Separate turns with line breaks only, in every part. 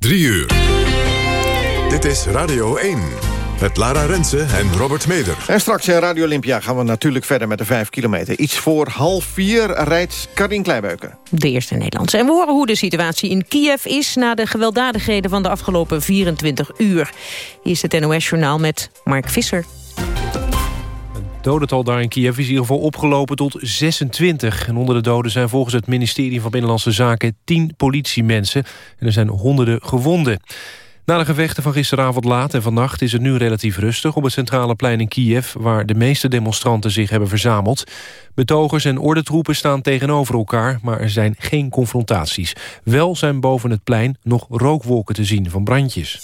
3 uur. Dit is Radio 1. Met Lara Rensen en Robert Meder.
En straks in Radio Olympia gaan we natuurlijk verder met de 5 kilometer. Iets voor half vier rijdt Karin Kleibeuken.
De eerste Nederlandse. En we horen hoe de situatie in Kiev is... na de gewelddadigheden van de afgelopen 24 uur. Hier is het NOS-journaal met Mark Visser
dodental daar in Kiev is in ieder geval opgelopen tot 26. En onder de doden zijn volgens het ministerie van Binnenlandse Zaken 10 politiemensen. En er zijn honderden gewonden. Na de gevechten van gisteravond laat en vannacht is het nu relatief rustig... op het centrale plein in Kiev, waar de meeste demonstranten zich hebben verzameld. Betogers en ordentroepen staan tegenover elkaar, maar er zijn geen confrontaties. Wel zijn boven het plein nog rookwolken te zien van brandjes.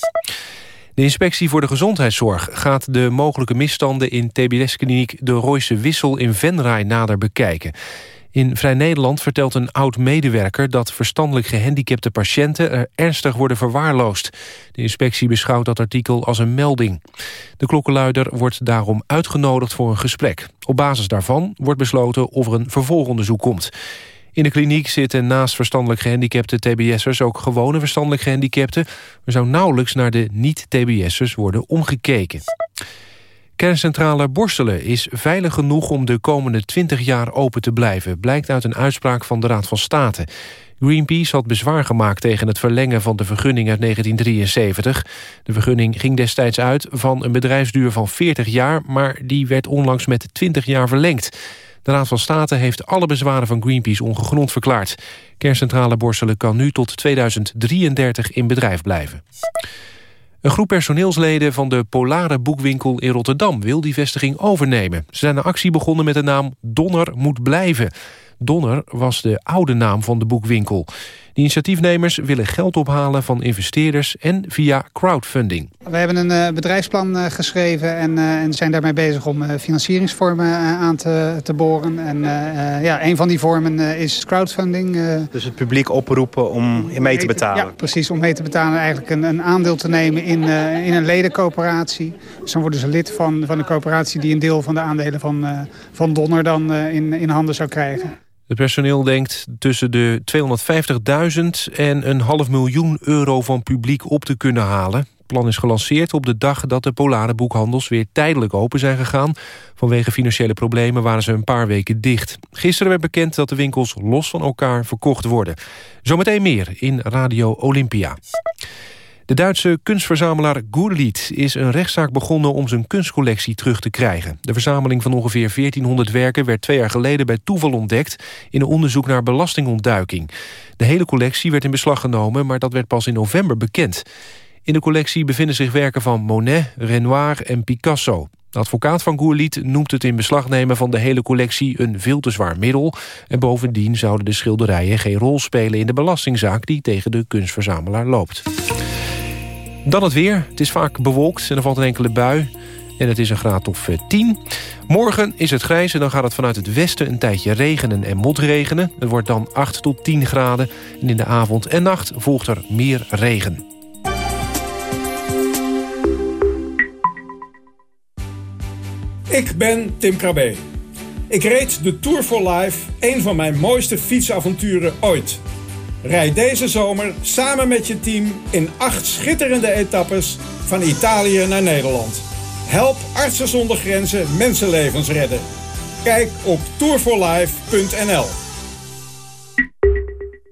De inspectie voor de gezondheidszorg gaat de mogelijke misstanden... in TBS-kliniek De Royse Wissel in Venray nader bekijken. In Vrij Nederland vertelt een oud-medewerker... dat verstandelijk gehandicapte patiënten er ernstig worden verwaarloosd. De inspectie beschouwt dat artikel als een melding. De klokkenluider wordt daarom uitgenodigd voor een gesprek. Op basis daarvan wordt besloten of er een vervolgonderzoek komt. In de kliniek zitten naast verstandelijk gehandicapte tbs'ers... ook gewone verstandelijk gehandicapten. Er zou nauwelijks naar de niet-tbs'ers worden omgekeken. Kerncentrale Borselen is veilig genoeg om de komende 20 jaar open te blijven... blijkt uit een uitspraak van de Raad van State. Greenpeace had bezwaar gemaakt tegen het verlengen van de vergunning uit 1973. De vergunning ging destijds uit van een bedrijfsduur van 40 jaar... maar die werd onlangs met 20 jaar verlengd. De Raad van State heeft alle bezwaren van Greenpeace ongegrond verklaard. Kerncentrale Borselen kan nu tot 2033 in bedrijf blijven. Een groep personeelsleden van de Polare Boekwinkel in Rotterdam... wil die vestiging overnemen. Ze zijn een actie begonnen met de naam Donner moet blijven. Donner was de oude naam van de boekwinkel. De initiatiefnemers willen geld ophalen van investeerders en via crowdfunding.
We hebben een uh, bedrijfsplan uh, geschreven en, uh, en, zijn daarmee bezig om financieringsvormen aan te, te, boren. En ja, een van die vormen is crowdfunding.
dus het publiek oproepen om mee te betalen?
Ja, precies, om mee te betalen. Eigenlijk een, een aandeel te nemen in, in een ledencoöperatie. Dus dan worden ze lid van, van een coöperatie die een deel van de aandelen van, van Donner dan in, in handen zou krijgen.
Het personeel denkt tussen de 250.000 en een half miljoen euro van publiek op te kunnen halen. Het plan is gelanceerd op de dag dat de polare boekhandels weer tijdelijk open zijn gegaan. Vanwege financiële problemen waren ze een paar weken dicht. Gisteren werd bekend dat de winkels los van elkaar verkocht worden. Zometeen meer in Radio Olympia. De Duitse kunstverzamelaar Gurliet is een rechtszaak begonnen om zijn kunstcollectie terug te krijgen. De verzameling van ongeveer 1400 werken werd twee jaar geleden bij toeval ontdekt in een onderzoek naar belastingontduiking. De hele collectie werd in beslag genomen, maar dat werd pas in november bekend. In de collectie bevinden zich werken van Monet, Renoir en Picasso. De advocaat van Goerliet noemt het in beslag nemen van de hele collectie een veel te zwaar middel. En bovendien zouden de schilderijen geen rol spelen in de belastingzaak die tegen de kunstverzamelaar loopt. Dan het weer. Het is vaak bewolkt en er valt een enkele bui. En het is een graad of 10. Eh, Morgen is het grijs en dan gaat het vanuit het westen een tijdje regenen en motregenen. Het wordt dan 8 tot 10 graden. En in de avond en nacht volgt er meer regen.
Ik ben Tim Krabbe. Ik reed de Tour for Life, een van mijn mooiste fietsavonturen ooit... Rijd deze zomer samen met je team in acht schitterende etappes van Italië naar Nederland. Help Artsen zonder Grenzen mensenlevens redden. Kijk op tourforlife.nl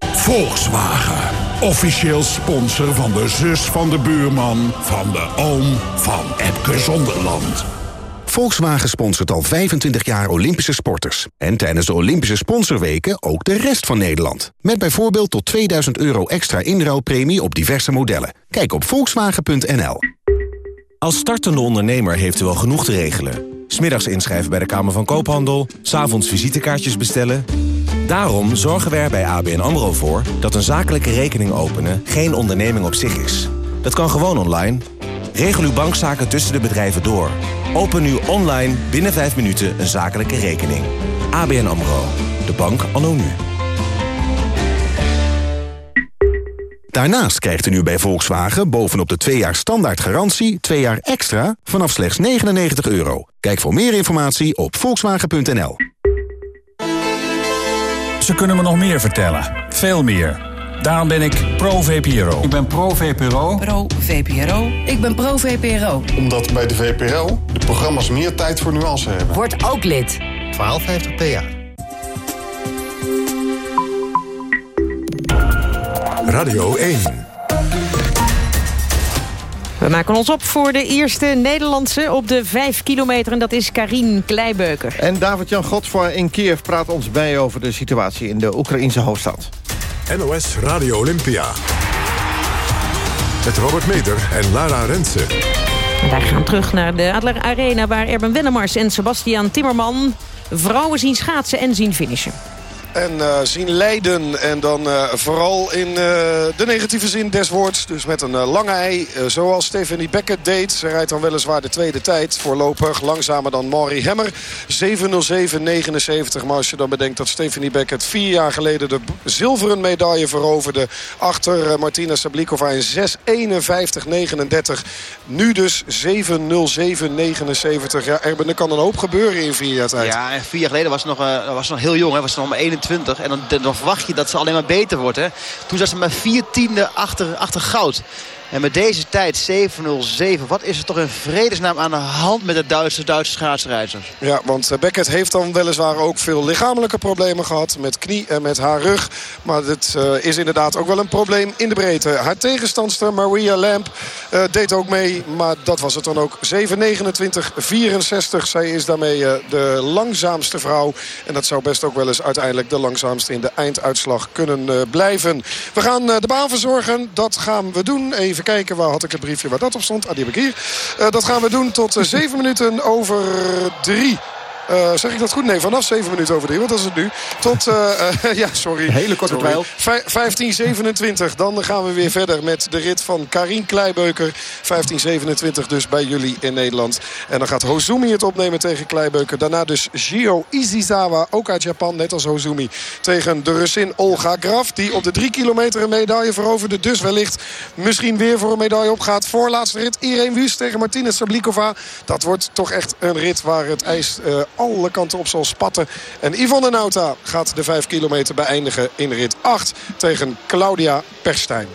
Volkswagen. Officieel sponsor van de zus van de buurman... van de oom van Epke Zonderland.
Volkswagen sponsort al 25 jaar Olympische sporters. En tijdens de Olympische sponsorweken ook de rest van Nederland. Met bijvoorbeeld tot 2000 euro extra inruilpremie op diverse modellen. Kijk op volkswagen.nl.
Als startende ondernemer heeft u wel genoeg te regelen. Smiddags inschrijven bij de Kamer van Koophandel, s'avonds visitekaartjes bestellen. Daarom zorgen wij er bij ABN AMRO voor dat een zakelijke rekening openen geen onderneming op zich is. Dat kan gewoon online. Regel uw bankzaken tussen de bedrijven door. Open nu online binnen 5 minuten een zakelijke rekening. ABN AMRO. De bank anno nu.
Daarnaast krijgt u nu bij Volkswagen bovenop de 2 jaar standaard garantie... 2 jaar extra vanaf slechts 99 euro. Kijk voor meer informatie op volkswagen.nl.
Ze kunnen me nog meer vertellen. Veel meer. Daarom ben ik pro-VPRO.
Ik ben pro-VPRO.
Pro-VPRO. Ik ben pro-VPRO.
Omdat bij de VPRO de programma's meer tijd voor nuance hebben.
Word ook lid.
1250 PA.
Radio 1.
We maken ons op voor de eerste Nederlandse op de 5 kilometer. En dat is Karin Kleibeuker.
En David-Jan Godfroy in Kiev praat ons bij over de situatie in de Oekraïnse hoofdstad.
NOS Radio Olympia. Met Robert Meder en Lara Rensen.
En wij gaan terug naar de Adler Arena... waar Erben Wennemars en Sebastian Timmerman vrouwen zien schaatsen en zien finishen.
En uh, zien leiden. En dan uh, vooral in uh, de negatieve zin des woords. Dus met een lange ei. zoals Stephanie Beckett deed. Ze rijdt dan weliswaar de tweede tijd. Voorlopig langzamer dan Maury Hemmer. 7.07.79. Maar als je dan bedenkt dat Stephanie Beckett vier jaar geleden... de zilveren medaille veroverde. Achter Martina Sablikova in 6.51.39. Nu dus 7.07.79. Ja, Erben, er kan een hoop gebeuren in vier jaar tijd.
Ja, en vier jaar geleden was ze nog, was nog heel jong. Hè? Was nog maar 21. En dan, dan, verwacht je dat ze alleen maar beter wordt. Hè? Toen zat ze maar vier tiende achter, achter goud. En met deze tijd, 7.07, wat is er toch in vredesnaam aan de hand met de Duitse, Duitse schaatsrijders?
Ja, want Beckett heeft dan weliswaar ook veel lichamelijke problemen gehad. Met knie en met haar rug. Maar dit uh, is inderdaad ook wel een probleem in de breedte. Haar tegenstandster Maria Lamp uh, deed ook mee. Maar dat was het dan ook. 7.29.64. Zij is daarmee de langzaamste vrouw. En dat zou best ook wel eens uiteindelijk de langzaamste in de einduitslag kunnen blijven. We gaan de baan verzorgen. Dat gaan we doen. Even kijken, waar had ik het briefje waar dat op stond? Ah, die heb ik hier. Uh, dat gaan we doen tot uh, 7 minuten over 3. Uh, zeg ik dat goed? Nee, vanaf 7 minuten over 3. Wat is het nu? Tot, uh, uh, ja, sorry.
Hele korte twijl.
15.27. Dan gaan we weer verder met de rit van Karin Kleibeuker. 15.27 dus bij jullie in Nederland. En dan gaat Hozumi het opnemen tegen Kleibeuker. Daarna dus Gio Izizawa, ook uit Japan, net als Hozumi. Tegen de Russin Olga Graf. Die op de 3 kilometer een medaille veroverde. Dus wellicht misschien weer voor een medaille opgaat. Voorlaatste rit Irene Wüst tegen Martina Sablikova. Dat wordt toch echt een rit waar het ijs alle kanten op zal spatten. En Yvonne Nauta gaat de 5 kilometer beëindigen in rit 8 tegen Claudia Perstijn.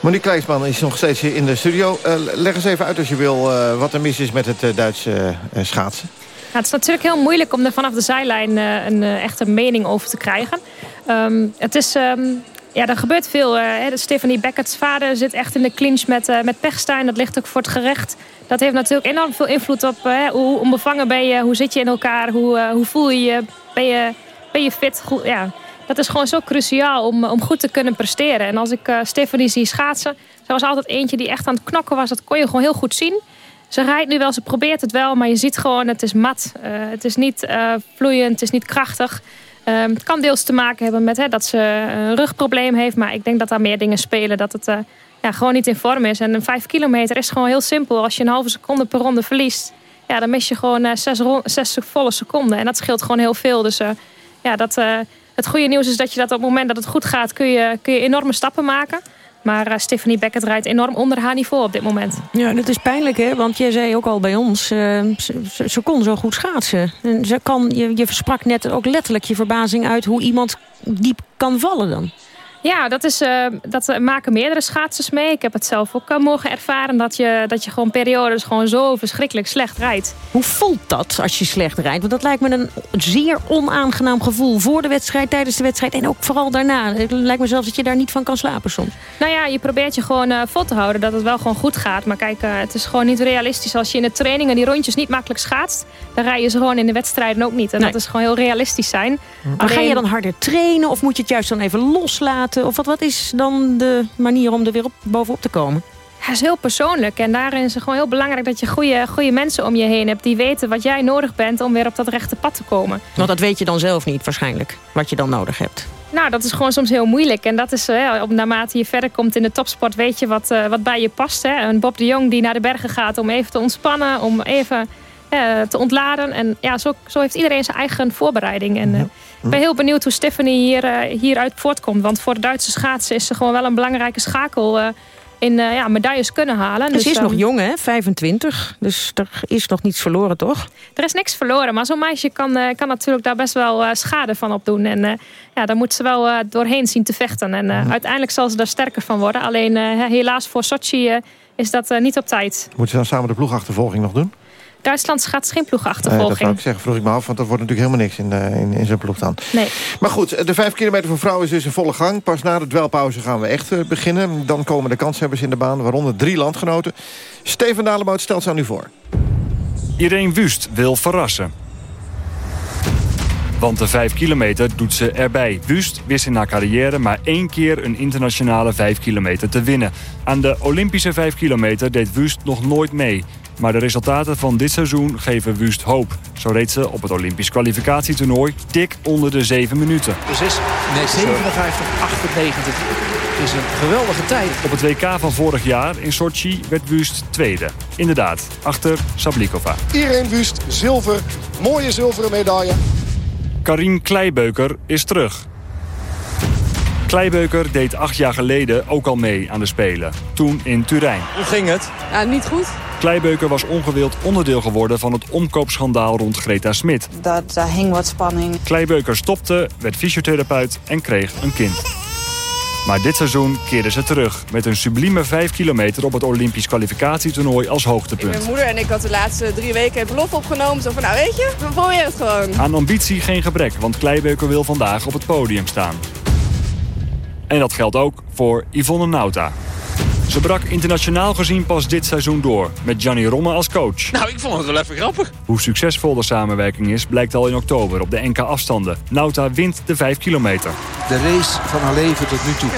Monique Kleinsman is nog steeds hier in de studio. Uh, leg eens even uit als je wil uh, wat er mis is met het uh, Duitse schaatsen.
Ja, het is natuurlijk heel moeilijk om er vanaf de zijlijn een echte mening over te krijgen. Um, het is... Um, ja, er gebeurt veel. Stephanie Beckett's vader zit echt in de clinch met, met Pechstein. Dat ligt ook voor het gerecht dat heeft natuurlijk enorm veel invloed op hè, hoe onbevangen ben je, hoe zit je in elkaar, hoe, uh, hoe voel je je, ben je, ben je fit. Goed, ja. Dat is gewoon zo cruciaal om, om goed te kunnen presteren. En als ik uh, Stephanie zie schaatsen, ze was altijd eentje die echt aan het knokken was. Dat kon je gewoon heel goed zien. Ze rijdt nu wel, ze probeert het wel, maar je ziet gewoon, het is mat. Uh, het is niet vloeiend, het is niet krachtig. Ehm, het kan deels te maken hebben met dat ze een rugprobleem heeft. Maar ik denk dat daar meer dingen spelen. Dat het ja, gewoon niet in vorm is. En een 5 kilometer is gewoon heel simpel. Als je een halve seconde per ronde verliest, ja, dan mis je gewoon uh, zes, volle seconden. En dat scheelt gewoon heel veel. Dus uh, ja, dat, het goede nieuws is dat je dat op het moment dat het goed gaat, kun je, kun je enorme stappen maken. Maar uh, Stephanie Beckett rijdt enorm onder haar niveau op dit moment.
Ja, dat is pijnlijk, hè? Want jij zei ook al bij ons, uh, ze, kon zo goed schaatsen. En ze kan, je, je versprak net ook letterlijk je verbazing uit... hoe iemand diep kan vallen dan.
Ja, dat, is, uh, dat maken meerdere schaatsers mee. Ik heb het zelf ook uh, mogen ervaren. Dat je, dat je gewoon periodes gewoon zo verschrikkelijk slecht rijdt.
Hoe voelt dat als je slecht rijdt? Want dat lijkt me een zeer onaangenaam gevoel. Voor de wedstrijd, tijdens de wedstrijd en ook vooral daarna. Het lijkt me zelfs dat je daar niet van kan slapen soms.
Nou ja, je probeert je gewoon uh, vol te houden dat het wel gewoon goed gaat. Maar kijk, het is gewoon niet realistisch. Als je in de trainingen die rondjes niet makkelijk schaatst... dan rij je ze gewoon in de wedstrijden ook niet. En nee. dat is gewoon heel realistisch zijn.
Maar Alleen... ga je dan harder trainen of moet je het juist dan even loslaten? Of wat, wat is dan de manier om er weer op, bovenop te komen?
Ja, is heel persoonlijk. En daarin is het gewoon heel belangrijk dat je goede, goede mensen om je heen hebt... die weten wat jij nodig bent om weer op dat rechte pad te komen.
Want dat weet je dan zelf niet waarschijnlijk, wat je dan nodig hebt.
Nou, dat is gewoon soms heel moeilijk. En dat is, uh, naarmate je verder komt in de topsport... weet je wat, uh, wat bij je past. Hè? Een Bob de Jong die naar de bergen gaat om even te ontspannen... om even te ontladen. En ja, zo, zo heeft iedereen zijn eigen voorbereiding. En, ik ben heel benieuwd hoe Stephanie hier, uh, hieruit voortkomt. Want voor de Duitse schaatsen is ze gewoon wel een belangrijke schakel... Uh, in ja, medailles kunnen halen.
Ze
dus,
is nog
ehm,
jong, hè? 25. Dus er is nog niets verloren, toch?
Er is niks verloren, maar zo'n meisje kan, eh, kan natuurlijk daar best wel eh, schade van opdoen. En eh, ja, daar moet ze wel eh, doorheen zien te vechten. En eh, uiteindelijk zal ze daar sterker van worden. Alleen eh, helaas voor Sochi eh, is dat eh, niet op tijd.
Moeten ze dan samen de ploegachtervolging nog doen?
Duitsland gaat geen
Eh, dat
ploegachtervolging.
zou ik zeggen, vroeg ik me af, want dat wordt natuurlijk helemaal niks in, eh, in, in zo'n ploeg dan.
Nee.
Maar goed, de vijf kilometer voor vrouwen is dus in volle gang. Pas na de dwelpauze gaan we echt eh, beginnen. Dan komen de kanshebbers in de baan, waaronder drie landgenoten. Steven Dalebout stelt ze aan u voor.
Irene Wust wil verrassen. Want de 5 kilometer doet ze erbij. Wust wist in haar carrière maar één keer een internationale 5 kilometer te winnen. Aan de Olympische 5 kilometer deed Wust nog nooit mee. Maar de resultaten van dit seizoen geven Wust hoop. Zo reed ze op het Olympisch kwalificatietoernooi dik onder de 7 minuten.
Dus is nee, 57, 98. is een geweldige tijd.
Op het WK van vorig jaar in Sochi werd Wust tweede. Inderdaad, achter Sablikova.
Irene Wust, zilver. Mooie zilveren medaille.
Karin Kleibeuker is terug. Kleibeuker deed acht jaar geleden ook al mee aan de Spelen. Toen in Turijn.
Hoe ging het?
Ja, niet goed.
Kleibeuker was ongewild onderdeel geworden van het omkoopschandaal rond Greta Smit.
Dat, daar hing wat spanning.
Kleibeuker stopte, werd fysiotherapeut en kreeg een kind. Maar dit seizoen keerde ze terug met een sublieme 5 kilometer op het Olympisch kwalificatietoernooi als hoogtepunt.
Mijn moeder en ik had de laatste drie weken het belofte opgenomen. Zo van, nou weet je, we proberen het gewoon.
Aan ambitie geen gebrek, want Kleibeuker wil vandaag op het podium staan. En dat geldt ook voor Yvonne Nauta. Ze brak internationaal gezien pas dit seizoen door, met Gianni Romme als coach.
Nou, ik vond het wel even grappig.
Hoe succesvol de samenwerking is, blijkt al in oktober op de NK-afstanden. Nauta wint de 5 kilometer.
De race van haar leven tot nu toe.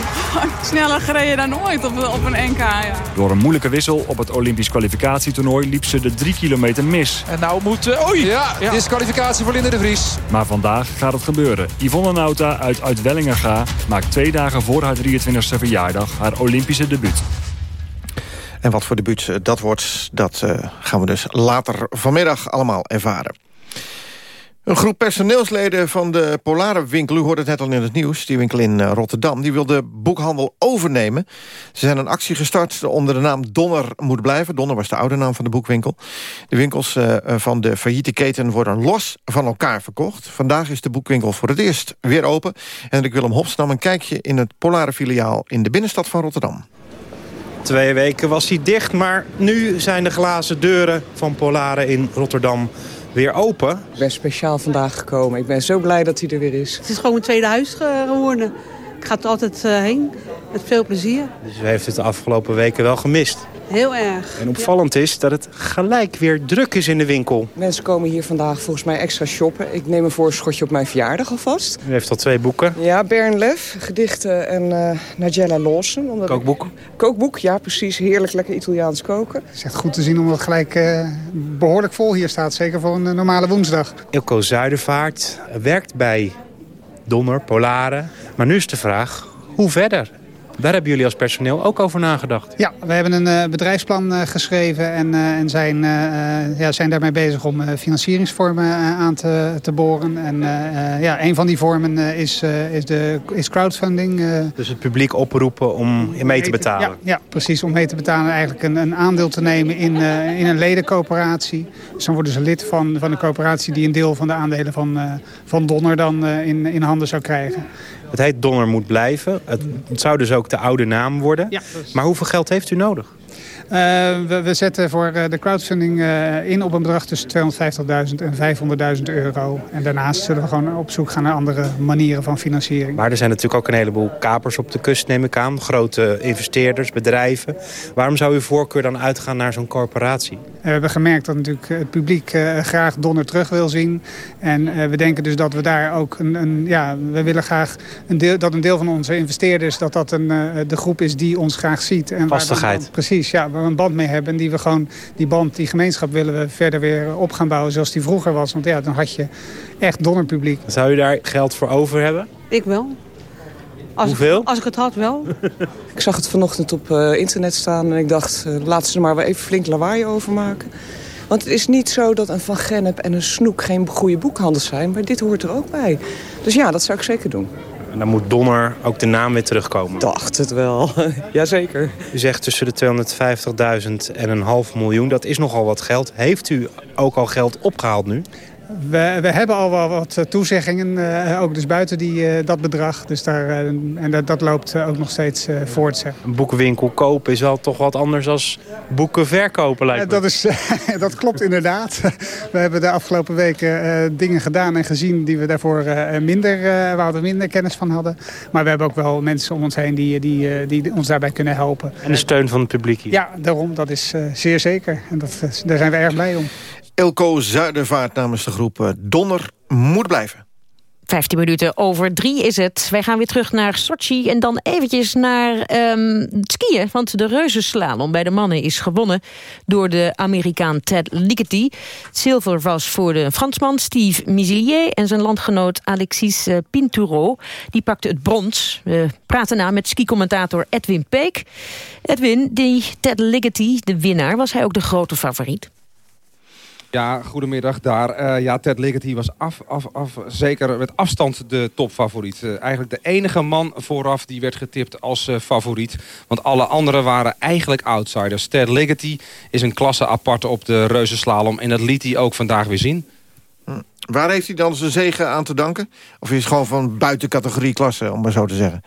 Sneller gereden dan ooit op, op een NK, ja.
Door een moeilijke wissel op het Olympisch kwalificatietoernooi liep ze de 3 kilometer mis.
En nou moet... eh, oei! Ja, disqualificatie voor Linde de Vries.
Maar vandaag gaat het gebeuren. Yvonne Nauta uit Uitwellingenga maakt twee dagen voor haar 23e verjaardag haar Olympische debuut.
En wat voor debuut dat wordt, dat eh, gaan we dus later vanmiddag allemaal ervaren. Een groep personeelsleden van de Polare winkel, u hoorde het net al in het nieuws... die winkel in eh, Rotterdam, die wil de boekhandel overnemen. Ze zijn een actie gestart onder de naam Donner moet blijven. Donner was de oude naam van de boekwinkel. De winkels eh, van de failliete keten worden los van elkaar verkocht. Vandaag is de boekwinkel voor het eerst weer open. En ik Willem Hofs nam een kijkje in het Polare filiaal... in de binnenstad van Rotterdam.
Twee weken was hij dicht, maar nu zijn de glazen deuren van Polare in Rotterdam weer open.
Ik ben speciaal vandaag gekomen. Ik ben zo blij dat hij er weer is.
Het is gewoon mijn tweede huis geworden. Ik ga er altijd eh, heen. Met veel plezier.
Dus u heeft het de afgelopen weken wel gemist.
Heel erg.
En opvallend is dat het gelijk weer druk is in de winkel.
Mensen komen hier vandaag volgens mij extra shoppen. Ik neem een voorschotje op mijn verjaardag alvast.
U heeft al twee boeken.
Ja, Bern Lef, gedichten en uh, Nigella Lawson. Omdat
Kookboek?
Ik... Kookboek, ja precies. Heerlijk lekker Italiaans koken.
Het is echt goed te zien omdat het gelijk uh, behoorlijk vol hier staat. Zeker voor een uh, normale woensdag.
Ilko Zuidervaart werkt bij Donner, Polare. Maar nu is de vraag, hoe verder? Daar hebben jullie als personeel ook over nagedacht.
Ja, we hebben een uh, bedrijfsplan uh, geschreven en, uh, en zijn, ja, zijn daarmee bezig om financieringsvormen aan te, te boren. En ja, een van die vormen is, is, de, is crowdfunding.
dus het publiek oproepen om mee te betalen?
Ja, ja, precies, om mee te betalen. Eigenlijk een, een aandeel te nemen in, in een ledencoöperatie. Dus dan worden ze lid van, van de coöperatie die een deel van de aandelen van, van Donner dan in, in handen zou krijgen.
Het heet Donner moet blijven. Het, zou dus ook de oude naam worden.
Ja,
maar hoeveel geld heeft u nodig?
Uh, we, we, zetten voor uh, de crowdfunding uh, in op een bedrag tussen 250.000 en 500.000 euro. En daarnaast zullen we gewoon op zoek gaan naar andere manieren van financiering.
Maar er zijn natuurlijk ook een heleboel kapers op de kust, neem ik aan. Grote investeerders, bedrijven. Waarom zou uw voorkeur dan uitgaan naar zo'n corporatie?
we hebben gemerkt dat natuurlijk het publiek graag Donner terug wil zien. En we denken dus dat we daar ook een... een ja, we willen graag een deel, dat een deel van onze investeerders... dat dat een, de groep is die ons graag ziet. En
Vastigheid.
Dan, precies, ja waar we een band mee hebben. En die we gewoon, die band, die gemeenschap willen we verder weer op gaan bouwen zoals die vroeger was. Want ja, dan had je echt donnerpubliek.
Zou je daar geld voor over hebben?
Ik wel. Als
Hoeveel?
Ik, als ik het had, wel.
ik zag het vanochtend op uh, internet staan en ik dacht, uh, laten ze er maar weer even flink lawaai over maken. Want het is niet zo dat een Van Gennep en een Snoek geen goede boekhandels zijn. Maar dit hoort er ook bij. Dus ja, dat zou ik zeker doen.
En dan moet Donner ook de naam weer terugkomen.
Dacht het wel, jazeker.
U zegt tussen de 250.000 en een half miljoen. Dat is nogal wat geld. Heeft u ook al geld opgehaald nu?
We, we hebben al wel wat eh, toezeggingen, uh, ook dus buiten die, uh, dat bedrag. Dus daar, en dat, dat loopt ook nog steeds voort. Zeg.
Een boekenwinkel kopen is wel toch wat anders dan boeken verkopen lijkt me.
dat, is, dat klopt inderdaad. We hebben de afgelopen weken dingen gedaan en gezien die we daarvoor minder, waar we minder kennis van hadden. Maar we hebben ook wel mensen om ons heen die, die, die ons daarbij kunnen helpen.
En de steun van het publiek hier?
Ja, daarom. Dat is zeer zeker. En dat, daar zijn we erg blij om.
Elko Zuidervaart namens de groep eh, Donner moet blijven.
15 minuten over drie is het. Wij gaan weer terug naar Sochi en dan eventjes naar um, skiën. Want de reuzenslalom bij de mannen is gewonnen door de Amerikaan Ted Ligety. Zilver was voor de Fransman Steve Misilier en zijn landgenoot Alexis uh, Pinturo. Die pakte het brons. We praten na met skicommentator Edwin Peek. Edwin, die Ted Ligety, de winnaar, was hij ook de grote favoriet?
Ja, goedemiddag daar. Uh, ja, Ted Ligety was af, af, af, zeker met afstand de topfavoriet. Uh, eigenlijk de enige man vooraf die werd getipt als uh, favoriet. Want alle anderen waren eigenlijk outsiders. Ted Ligety is een klasse aparte op de reuzenslalom. En dat liet hij ook vandaag weer zien.
Waar heeft hij dan zijn zegen aan te danken? Of is het gewoon van buiten categorie klasse, om maar zo te zeggen?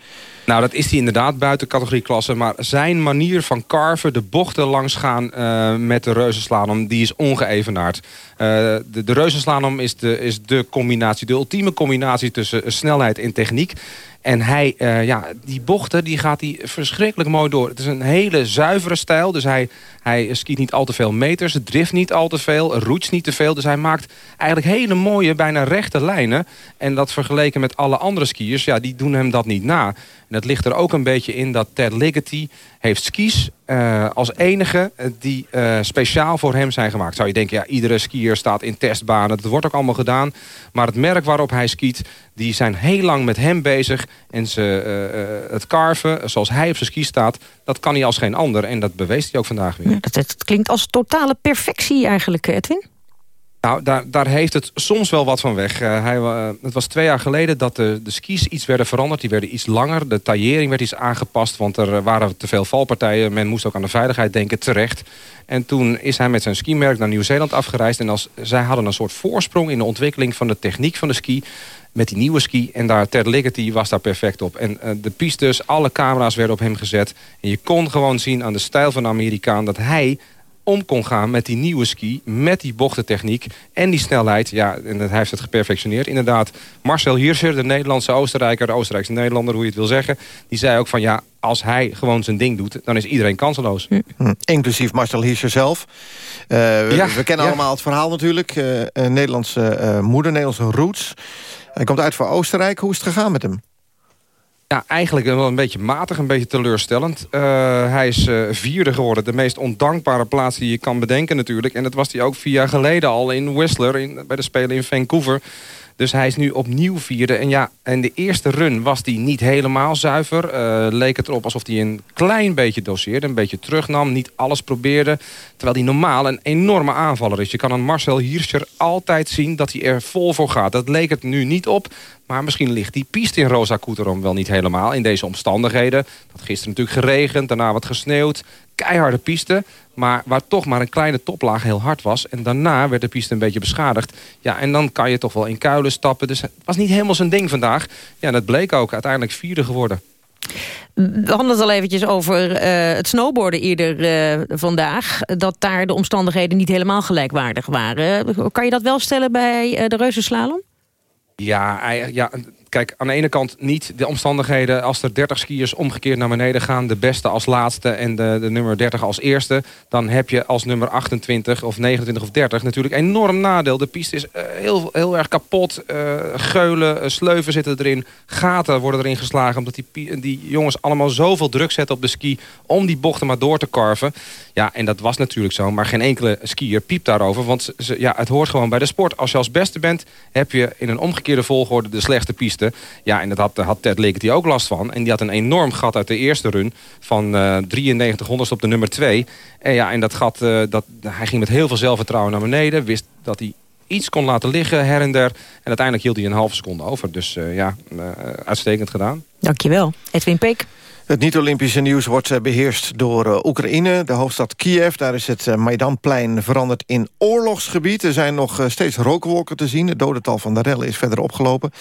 Nou, dat is hij inderdaad buiten categorie klasse. Maar zijn manier van carven, de bochten langs gaan uh, met de reuzenslalom... die is ongeëvenaard. Uh, de, de reuzenslalom is de, is de combinatie, de ultieme combinatie... tussen snelheid en techniek. En hij, uh, ja, die bochten die gaat hij verschrikkelijk mooi door. Het is een hele zuivere stijl. Dus hij, hij skiet niet al te veel meters. Drift niet al te veel. Roots niet te veel. Dus hij maakt eigenlijk hele mooie, bijna rechte lijnen. En dat vergeleken met alle andere skiers, ja, die doen hem dat niet na. En dat ligt er ook een beetje in dat Ted Ligety heeft skis uh, als enige die uh, speciaal voor hem zijn gemaakt. Zou je denken, ja, iedere skier staat in testbanen. Dat wordt ook allemaal gedaan. Maar het merk waarop hij skiet, die zijn heel lang met hem bezig. En ze, het carven, zoals hij op zijn ski staat, dat kan hij als geen ander. En dat bewees hij ook vandaag weer.
Ja, dat, dat klinkt als totale perfectie eigenlijk, Edwin.
Nou, daar, heeft het soms wel wat van weg. Uh, hij, uh, het was twee jaar geleden dat de, de skis iets werden veranderd. Die werden iets langer. De taillering werd iets aangepast. Want er waren te veel valpartijen. Men moest ook aan de veiligheid denken, terecht. En toen is hij met zijn skimerk naar Nieuw-Zeeland afgereisd. En als, zij hadden een soort voorsprong in de ontwikkeling van de techniek van de ski met die nieuwe ski. En daar Ted Ligety was daar perfect op. En de pistes, alle camera's werden op hem gezet. En je kon gewoon zien aan de stijl van de Amerikaan... dat hij om kon gaan met die nieuwe ski, met die bochtentechniek en die snelheid. Ja, en hij heeft het geperfectioneerd. Inderdaad, Marcel Hirscher, de Nederlandse Oostenrijker, de Oostenrijkse Nederlander, hoe je het wil zeggen, die zei ook van ja, als hij gewoon zijn ding doet, dan is iedereen kanseloos.
Hm. Inclusief Marcel Hirscher zelf. Uh, we, ja, we, kennen ja. allemaal het verhaal natuurlijk. Uh, Nederlandse uh, moeder, Nederlandse roots. Hij komt uit voor Oostenrijk. Hoe is het gegaan met hem?
Ja, eigenlijk wel een beetje matig, een beetje teleurstellend. Uh, hij is uh, vierde geworden. De meest ondankbare plaats die je kan bedenken natuurlijk. En dat was hij ook vier jaar geleden al in Whistler, in, bij de Spelen in Vancouver. Dus hij is nu opnieuw vierde. En ja, in de eerste run was hij niet helemaal zuiver. Uh, leek het erop alsof hij een klein beetje doseerde. Een beetje terugnam, niet alles probeerde. Terwijl hij normaal een enorme aanvaller is. Je kan aan Marcel Hirscher altijd zien dat hij er vol voor gaat. Dat leek het nu niet op. Maar misschien ligt die piste in Rosa Koeterom wel niet helemaal in deze omstandigheden. Dat gisteren natuurlijk geregend, daarna wat gesneeuwd. Keiharde piste, maar waar toch maar een kleine toplaag heel hard was. En daarna werd de piste een beetje beschadigd. Ja, en dan kan je toch wel in kuilen stappen. Dus het was niet helemaal zijn ding vandaag. Ja, dat bleek ook. Uiteindelijk vierde geworden.
We hadden het al eventjes over uh, het snowboarden eerder uh, vandaag. Dat daar de omstandigheden niet helemaal gelijkwaardig waren. Kan je dat wel stellen bij uh, de reuzenslalom?
Ja, ja, kijk, aan de ene kant niet de omstandigheden... als er 30 skiers omgekeerd naar beneden gaan... de beste als laatste en de, de nummer 30 als eerste... dan heb je als nummer 28 of 29 of 30 natuurlijk enorm nadeel. De piste is uh, heel, heel erg kapot. Uh, geulen, uh, sleuven zitten erin. Gaten worden erin geslagen... omdat die, die jongens allemaal zoveel druk zetten op de ski... om die bochten maar door te karven. Ja, en dat was natuurlijk zo. Maar geen enkele skier piept daarover. Want ze, ja, het hoort gewoon bij de sport. Als je als beste bent, heb je in een omgekeerde volgorde de slechte piste ja, en dat had, had Ted Ligety ook last van. En die had een enorm gat uit de eerste run van uh, 93 honderdste op de nummer 2. En ja, en dat gat, uh, dat, hij ging met heel veel zelfvertrouwen naar beneden. Wist dat hij iets kon laten liggen her en der. En uiteindelijk hield hij een halve seconde over. Dus ja, uitstekend gedaan.
Dankjewel. Edwin Peek.
Het niet-Olympische nieuws wordt eh, beheerst door uh, Oekraïne. De hoofdstad Kiev, daar is het uh, Maidanplein veranderd in oorlogsgebied. Er zijn nog steeds rookwolken te zien. Het dodental van de rellen is verder opgelopen.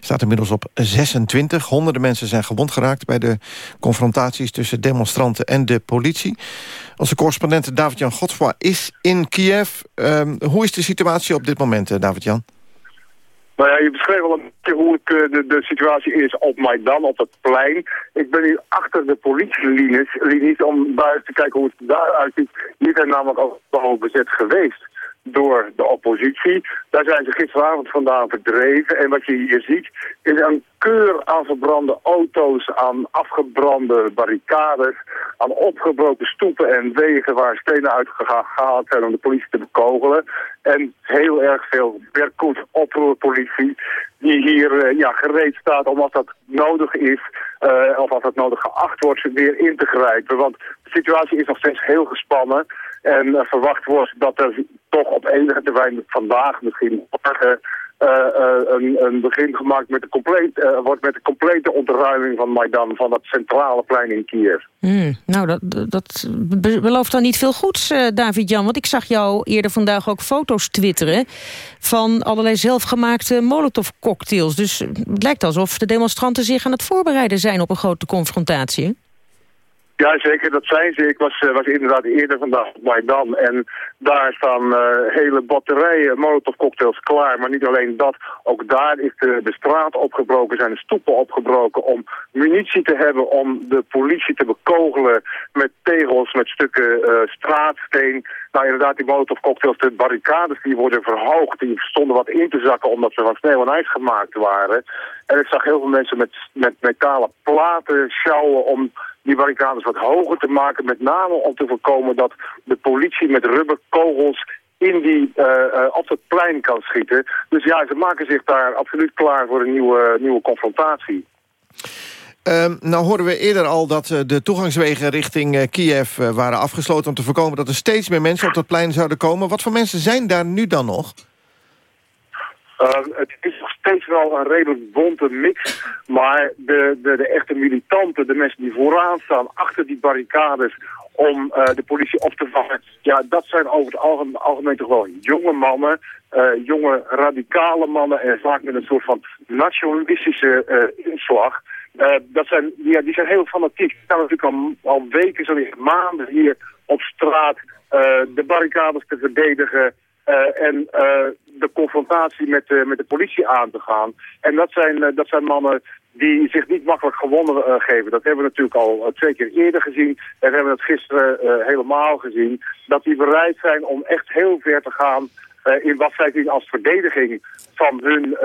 Staat inmiddels op 26. Honderden mensen zijn gewond geraakt... bij de confrontaties tussen demonstranten en de politie. Onze correspondent David-Jan Godswa is in Kiev. Ehm, hoe is de situatie op dit moment, David-Jan?
Nou ja, je beschreef al een beetje hoe het, eh, de, de situatie is op Maidan, op het plein. Ik ben hier achter de politielinies om buiten te kijken hoe het daaruit ziet. Hier zijn namelijk al bezet geweest door de oppositie. Daar zijn ze gisteravond vandaan verdreven. En wat je hier ziet is een keur aan verbrande auto's, aan afgebrande barricades, aan opgebroken stoepen en wegen waar stenen uit gehaald zijn om de politie te bekogelen. En heel erg veel Berkut oproerpolitie die hier uh, ja, gereed staat om als dat nodig is, uh, of als dat nodig geacht wordt, weer in te grijpen. Want de situatie is nog steeds heel gespannen. En uh, verwacht wordt dat er toch op enige termijn vandaag, misschien morgen, uh, uh, een, een, begin gemaakt met de, compleet, wordt met de complete ontruiming van Maidan, van dat centrale plein in Kiev.
Mm, nou, dat, dat belooft dan niet veel goeds, David-Jan. Want ik zag jou eerder vandaag ook foto's twitteren van allerlei zelfgemaakte molotov-cocktails. Dus het lijkt alsof de demonstranten zich aan het voorbereiden zijn op een grote confrontatie.
Ja, zeker, dat zijn ze. Ik was, uh, was inderdaad eerder vandaag op Maidan en daar staan uh, hele batterijen molotovcocktails klaar. Maar niet alleen dat, ook daar is de, straat opgebroken, zijn de stoepen opgebroken om munitie te hebben om de politie te bekogelen met tegels, met stukken uh, straatsteen. Nou inderdaad, die molotovcocktails, de barricades die worden verhoogd, die stonden wat in te zakken omdat ze van sneeuw en ijs gemaakt waren. En ik zag heel veel mensen met, met metalen platen sjouwen om die barricades wat hoger te maken. Met name om te voorkomen dat de politie met rubberkogels in die, uh, uh, op het plein kan schieten. Dus ja, ze maken zich daar absoluut klaar voor een nieuwe, nieuwe confrontatie.
Um, nou hoorden we eerder al dat uh, de toegangswegen richting Kiev waren afgesloten... om te voorkomen dat er steeds meer mensen op dat plein zouden komen. Wat voor mensen zijn daar nu dan nog?
Uh, het is nog steeds wel een redelijk bonte mix. Maar de, de, de echte militanten, de mensen die vooraan staan achter die barricades om uh, de politie op te vangen. Ja, dat zijn over het algemeen, toch wel jonge mannen, uh, jonge radicale mannen en vaak met een soort van nationalistische uh, inslag. dat zijn, ja, die zijn heel fanatiek. Die staan natuurlijk al, al weken, zo maanden hier op straat de barricades te verdedigen. Uh, en uh, de confrontatie met, met de politie aan te gaan. En dat zijn, dat zijn mannen die zich niet makkelijk gewonnen geven. Dat hebben we natuurlijk al twee keer eerder gezien. En we hebben het gisteren helemaal gezien. Dat die bereid zijn om echt heel ver te gaan in wat zij zien als verdediging van hun,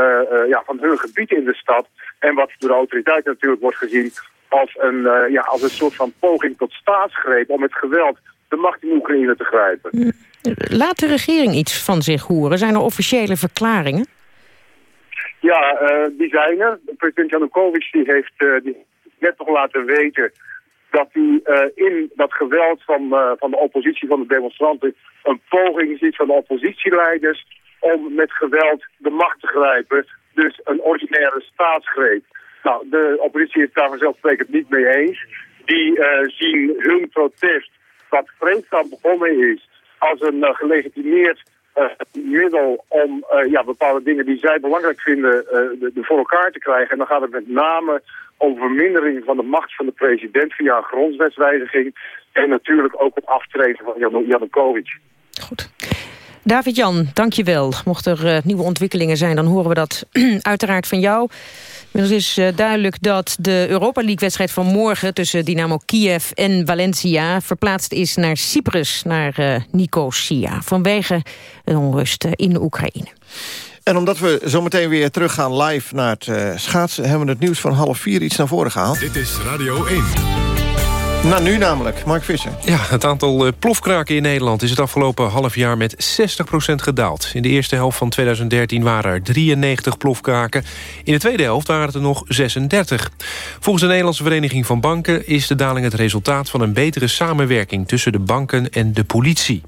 ja, van hun gebied in de stad. En wat door de autoriteiten natuurlijk wordt gezien als een, ja, als een soort van poging tot staatsgreep om met geweld de macht in Oekraïne te grijpen.
Laat de regering iets van zich horen? Zijn er officiële verklaringen?
Ja, uh, die zijn er. President Janukovic die heeft net nog laten weten dat hij uh, in dat geweld van, van de oppositie, van de demonstranten, een poging ziet van de oppositieleiders om met geweld de macht te grijpen. Dus een ordinaire staatsgreep. Nou, de oppositie is daar vanzelfsprekend niet mee eens. Die zien hun protest, wat vreedzaam begonnen is, als een uh, gelegitimeerd uh, middel om uh, ja, bepaalde dingen die zij belangrijk vinden de, voor elkaar te krijgen. En dan gaat het met name om vermindering van de macht van de president via een grondwetswijziging. En natuurlijk ook het aftreden van Jan Janukovic.
Goed. David-Jan, dank je wel. Mocht er nieuwe ontwikkelingen zijn, dan horen we dat uiteraard van jou. Inmiddels is uh, duidelijk dat de Europa League-wedstrijd van morgen... tussen Dynamo Kiev en Valencia verplaatst is naar Cyprus, naar uh, Nicosia... vanwege een onrust in Oekraïne.
En omdat we zometeen weer teruggaan live naar het uh, schaatsen... hebben we het nieuws van half vier iets naar voren gehaald.
Dit is Radio 1.
Nou, nu namelijk. Mark Visser.
Ja, het aantal plofkraken in Nederland is het afgelopen half jaar met 60% gedaald. In de eerste helft van 2013 waren er 93 plofkraken. In de tweede helft waren het er nog 36. Volgens de Nederlandse Vereniging van Banken... is de daling het resultaat van een betere samenwerking... tussen de banken en de politie.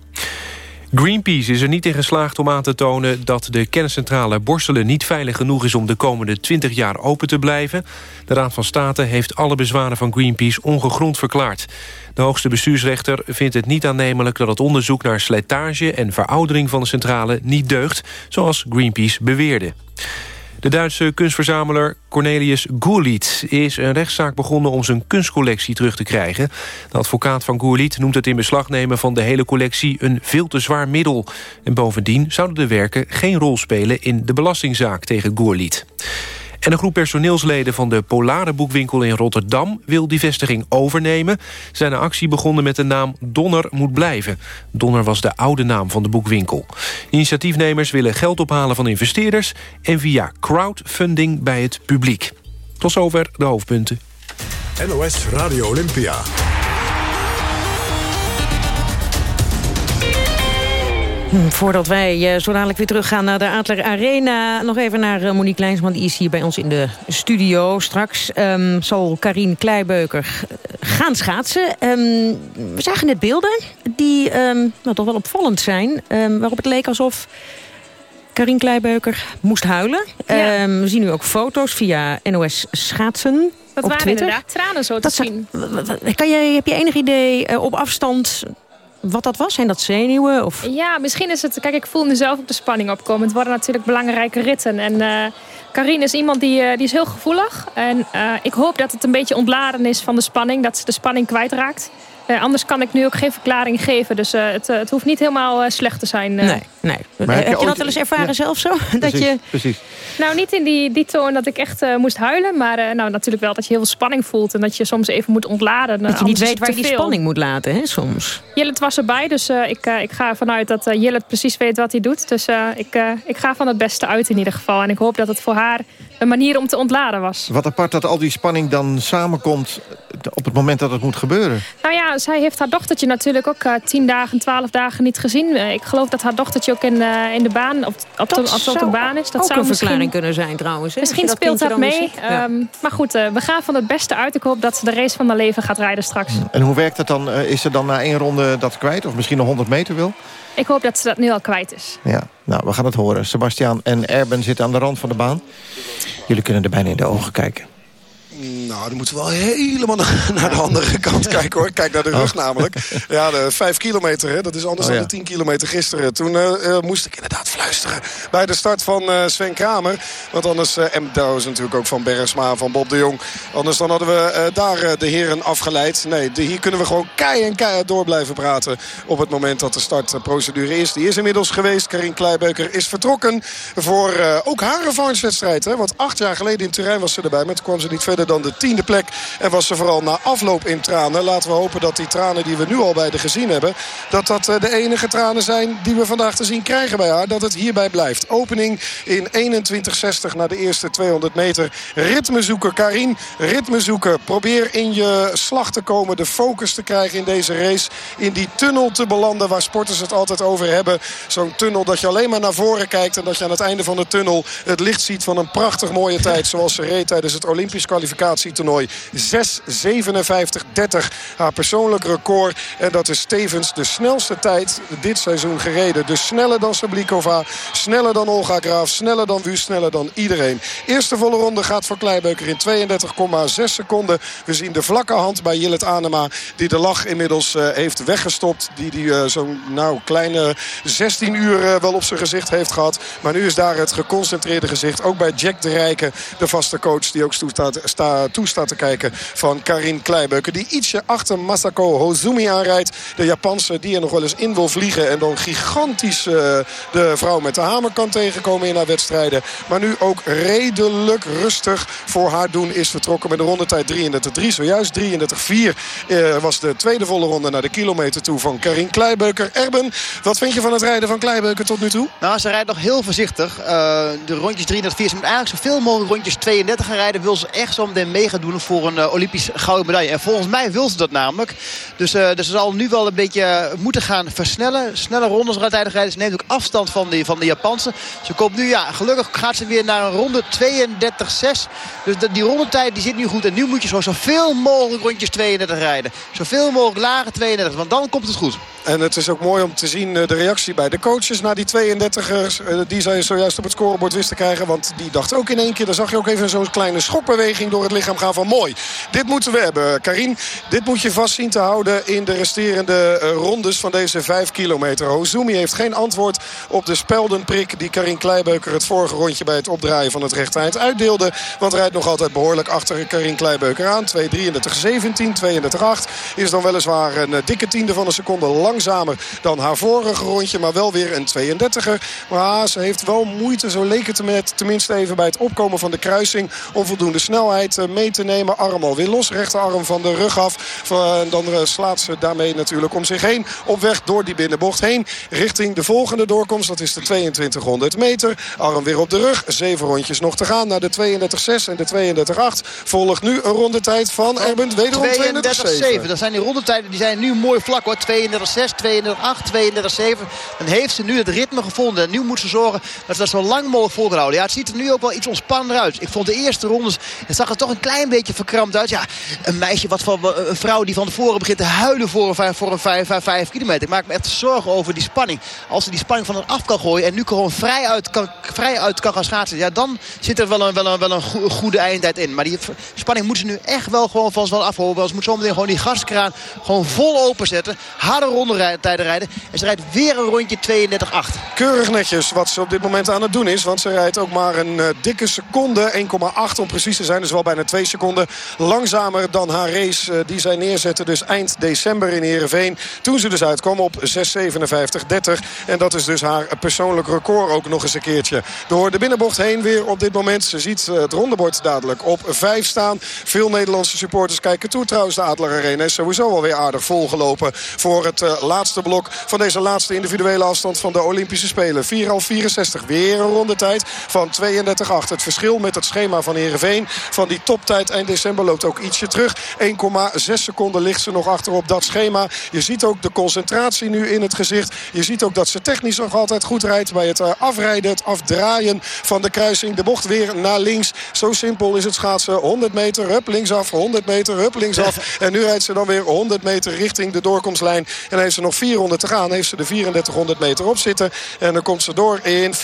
Greenpeace is er niet in geslaagd om aan te tonen... dat de kerncentrale Borselen niet veilig genoeg is... om de komende 20 jaar open te blijven. De Raad van State heeft alle bezwaren van Greenpeace ongegrond verklaard. De hoogste bestuursrechter vindt het niet aannemelijk... dat het onderzoek naar slijtage en veroudering van de centrale niet deugt... zoals Greenpeace beweerde. De Duitse kunstverzamelaar Cornelius Goerliet is een rechtszaak begonnen om zijn kunstcollectie terug te krijgen. De advocaat van Goerliet noemt het in beslag nemen van de hele collectie een veel te zwaar middel. En bovendien zouden de werken geen rol spelen in de belastingzaak tegen Goerliet. En een groep personeelsleden van de Polare Boekwinkel in Rotterdam... wil die vestiging overnemen. Zijn actie begonnen met de naam Donner moet blijven. Donner was de oude naam van de boekwinkel. Initiatiefnemers willen geld ophalen van investeerders... en via crowdfunding bij het publiek. Tot zover de hoofdpunten.
NOS Radio Olympia.
Voordat wij uh, zo dadelijk weer teruggaan naar de Adler Arena... nog even naar uh, Monique Leinsman, die is hier bij ons in de studio. Straks um, zal Karine Kleibeuker eh, gaan schaatsen. Um, we zagen net beelden die um, nou, toch wel opvallend zijn... waarop het leek alsof Karine Kleibeuker moest huilen. Ja. we zien nu ook foto's via NOS Schaatsen
Dat
op
waren
Twitter.
inderdaad tranen zo te
Dat
zien.
Kan je, heb je enig idee op afstand wat dat was? Zijn dat zenuwen? Of?
Ja, misschien is het... Kijk, ik voel nu zelf ook de spanning opkomen. Het worden natuurlijk belangrijke ritten. En uh, is iemand die, uh, die is heel gevoelig. En uh, ik hoop dat het een beetje ontladen is van de spanning. Dat ze de spanning kwijtraakt. Uh, anders kan ik nu ook geen verklaring geven. Dus uh, het, uh, het hoeft niet helemaal slecht te zijn.
Nee, nee. Maar heb je, je dat wel eens ervaren ja. zelf zo? dat
precies,
je...
precies.
Nou, niet in die, die toon dat ik echt moest huilen. Maar nou, natuurlijk wel dat je heel veel spanning voelt. En dat je soms even moet ontladen.
Dat je niet weet waar je die spanning moet laten, hè, soms.
Jillet was erbij. Dus ik, ik ga ervan uit dat Jillet precies weet wat hij doet. Dus ik, ik ga van het beste uit in ieder geval. En ik hoop dat het voor haar een manier om te ontladen was.
Wat apart dat al die spanning dan samenkomt op het moment dat het moet gebeuren.
Nou ja, zij heeft haar dochtertje natuurlijk ook uh, tien dagen, twaalf dagen niet gezien. Uh, ik geloof dat haar dochtertje ook in, uh, in de baan, op, op, de, op de baan is.
Dat
ook
zou een verklaring kunnen zijn trouwens. Hè?
Misschien
dat
speelt dat mee.
Ja.
Um, maar goed, we gaan van het beste uit. Ik hoop dat ze de race van haar leven gaat rijden straks.
En hoe werkt het dan? is ze dan na één ronde dat kwijt? Of misschien nog 100 meter wil?
Ik hoop dat ze dat nu al kwijt is.
Ja, nou, we gaan het horen. Sebastiaan en Erben zitten aan de rand van de baan. Jullie kunnen er bijna in de ogen kijken.
Nou, dan moeten we wel helemaal naar de andere kant kijken hoor. Kijk naar de rug oh. namelijk. Ja, de vijf kilometer, hè, dat is anders oh, ja. dan de tien kilometer gisteren. Toen uh, uh, moest ik inderdaad fluisteren bij de start van uh, Sven Kramer. Want anders, en daar is natuurlijk ook van Bergsma, van Bob de Jong. Anders dan hadden we daar de heren afgeleid. Nee, de, hier kunnen we gewoon kei en keihard door blijven praten. Op het moment dat de startprocedure is. Die is inmiddels geweest. Karin Kleibeuker is vertrokken voor ook haar revanchewedstrijd. Hè, want acht jaar geleden in Turijn was ze erbij. Maar toen kwam ze niet verder dan de tiende plek. En was ze vooral na afloop in tranen. Laten we hopen dat die tranen die we nu al bij de gezien hebben... dat dat de enige tranen zijn die we vandaag te zien krijgen bij haar. Dat het hierbij blijft. Opening in 21.60 naar de eerste 200 meter. Ritme zoeken, Karin. Ritme zoeken. Probeer in je slag te komen. De focus te krijgen in deze race. In die tunnel te belanden waar sporters het altijd over hebben. Zo'n tunnel dat je alleen maar naar voren kijkt. En dat je aan het einde van de tunnel het licht ziet van een prachtig mooie tijd. Zoals ze reed tijdens het Olympisch kwalificatietoernooi. 6.57.30 haar persoonlijk record. En dat is tevens de snelste tijd dit seizoen gereden. Dus sneller dan Sablikova, sneller dan Olga Graaf, sneller dan Wust, sneller dan iedereen. Eerste volle ronde gaat voor Kleibeuker in 32,6 seconden. We zien de vlakke hand bij Jillet Anema die de lach inmiddels uh, heeft weggestopt. Die, die uh, zo'n nou, kleine 16 uur uh, wel op zijn gezicht heeft gehad. Maar nu is daar het geconcentreerde gezicht. Ook bij Jack de Rijken, de vaste coach die ook toestaat, sta, toestaat te kijken van Karin Kleibeuker. Die ietsje achter Masako Hozumi aanrijdt. De Japanse die er nog wel eens in wil vliegen. En dan gigantisch uh, de vrouw met de hamer kan tegenkomen in haar wedstrijden. Maar nu ook redelijk rustig voor haar doen is vertrokken met de rondetijd 33-3. Zojuist 33-4 uh, was de tweede volle ronde naar de kilometer toe van Karin Kleibeuker. Erben, wat vind je van het rijden van Kleibeuker tot nu toe?
Nou, ze rijdt nog heel voorzichtig. Uh, de rondjes 33-4. Ze moet eigenlijk zoveel mogelijk rondjes 32 gaan rijden. Wil ze echt zo'n zometeen mee gaat doen voor een Olympisch gouden medaille. En volgens mij wil ze dat namelijk. Dus, dus ze zal nu wel een beetje moeten gaan versnellen. Snelle rondes rijden. Ze neemt ook afstand van de, van de Japanse. Ze komt nu, ja, gelukkig gaat ze weer naar een ronde 32-6. Dus die rondetijd die zit nu goed. En nu moet je zo zoveel mogelijk rondjes 32 rijden. Zoveel mogelijk lage 32, want dan komt het goed.
En het is ook mooi om te zien de reactie bij de coaches... na die 32ers die zij zojuist op het scorebord wisten krijgen. Want die dacht ook in één keer, daar zag je ook even zo'n kleine schokbeweging... door het lichaam gaan van mooi. Dit moeten we hebben, Karin. Dit moet je vast zien te houden in de resterende rondes van deze 5 kilometer. Hozumi heeft geen antwoord op de speldenprik... die Karin Kleibeuker het vorige rondje bij het opdraaien van het rechte eind uitdeelde. Want rijdt nog altijd behoorlijk achter Karin Kleibeuker aan. 2.33.17, 32.8 is dan weliswaar een dikke tiende van een seconde langzamer dan haar vorige rondje. Maar wel weer een 32er. Maar ze heeft wel moeite, zo leek het met, tenminste even bij het opkomen van de kruising... om voldoende snelheid eh, mee te nemen. Arm alweer los, rechterarm van de rug af. Dan eh, slaat ze daarmee natuurlijk om zich heen. Op weg door die binnenbocht heen. Richting de volgende doorkomst, dat is de 2200 meter. Arm weer op de rug. Zeven rondjes nog te gaan naar de 32.6 en de 32.8. Volgt nu een rondetijd van Erben wederom 32.7.
Dat zijn die rondetijden die zijn nu mooi vlak hoor. 32.6, 32.8, 32.7. Dan heeft ze nu het ritme gevonden. En nu moet ze zorgen dat ze dat zo lang mogelijk vol kan houden. Ja, het ziet er nu ook wel iets ontspannender uit. Ik vond de eerste rondes, het zag er toch een klein beetje verkrampt uit. Ja, een meisje, wat van, een vrouw die van tevoren begint te huilen voor een, voor een 5, 5, 5 kilometer. Ik maak me echt zorgen over die spanning. Als ze die spanning van het af kan gooien en nu gewoon vrij uit kan, vrij uit kan gaan schaatsen. Ja, dan zit er wel een, wel een, wel een goede eindtijd in. Maar die spanning moet ze nu echt wel gewoon van ze afhouden. Ze moet zometeen gewoon die gaskraan gewoon vol openzetten. Harde rondetijden rijden. En ze rijdt weer een rondje 32-8.
Keurig netjes wat ze op dit moment aan het doen is. Want ze rijdt ook maar een uh, dikke seconde. 1,8 om precies te zijn. Dus wel bijna 2 seconden langzamer dan haar race uh, die zij neerzette. Dus eind december in Heerenveen. Toen ze dus uitkwam op 6.57.30. En dat is dus haar persoonlijk record ook nog eens een keertje. Door de binnenbocht heen weer op dit moment. Ze ziet uh, het rondebord dadelijk op 5 staan. Veel Nederlandse supporters kijken toe. Trouwens de Adler Arena is sowieso alweer aardig volgelopen. Voor het laatste blok van deze laatste individuele afstand van de Olympische Spelen. 4,64. Weer een rondetijd van 32,8. Het verschil met het schema van Heerenveen van die toptijd eind december loopt ook ietsje terug. 1,6 seconden ligt ze nog achter op dat schema. Je ziet ook de concentratie nu in het gezicht. Je ziet ook dat ze technisch nog altijd goed rijdt bij het afrijden, het afdraaien van de kruising. De bocht weer naar links. Zo simpel is het schaatsen. 100 meter, hup linksaf, 100 meter, hup linksaf. En nu rijdt ze dan weer 100 meter richting de doorkomstlijn. En heeft ze nog 400 te gaan. Heeft ze de 3400 meter op zitten. En dan komt ze door in 4.44,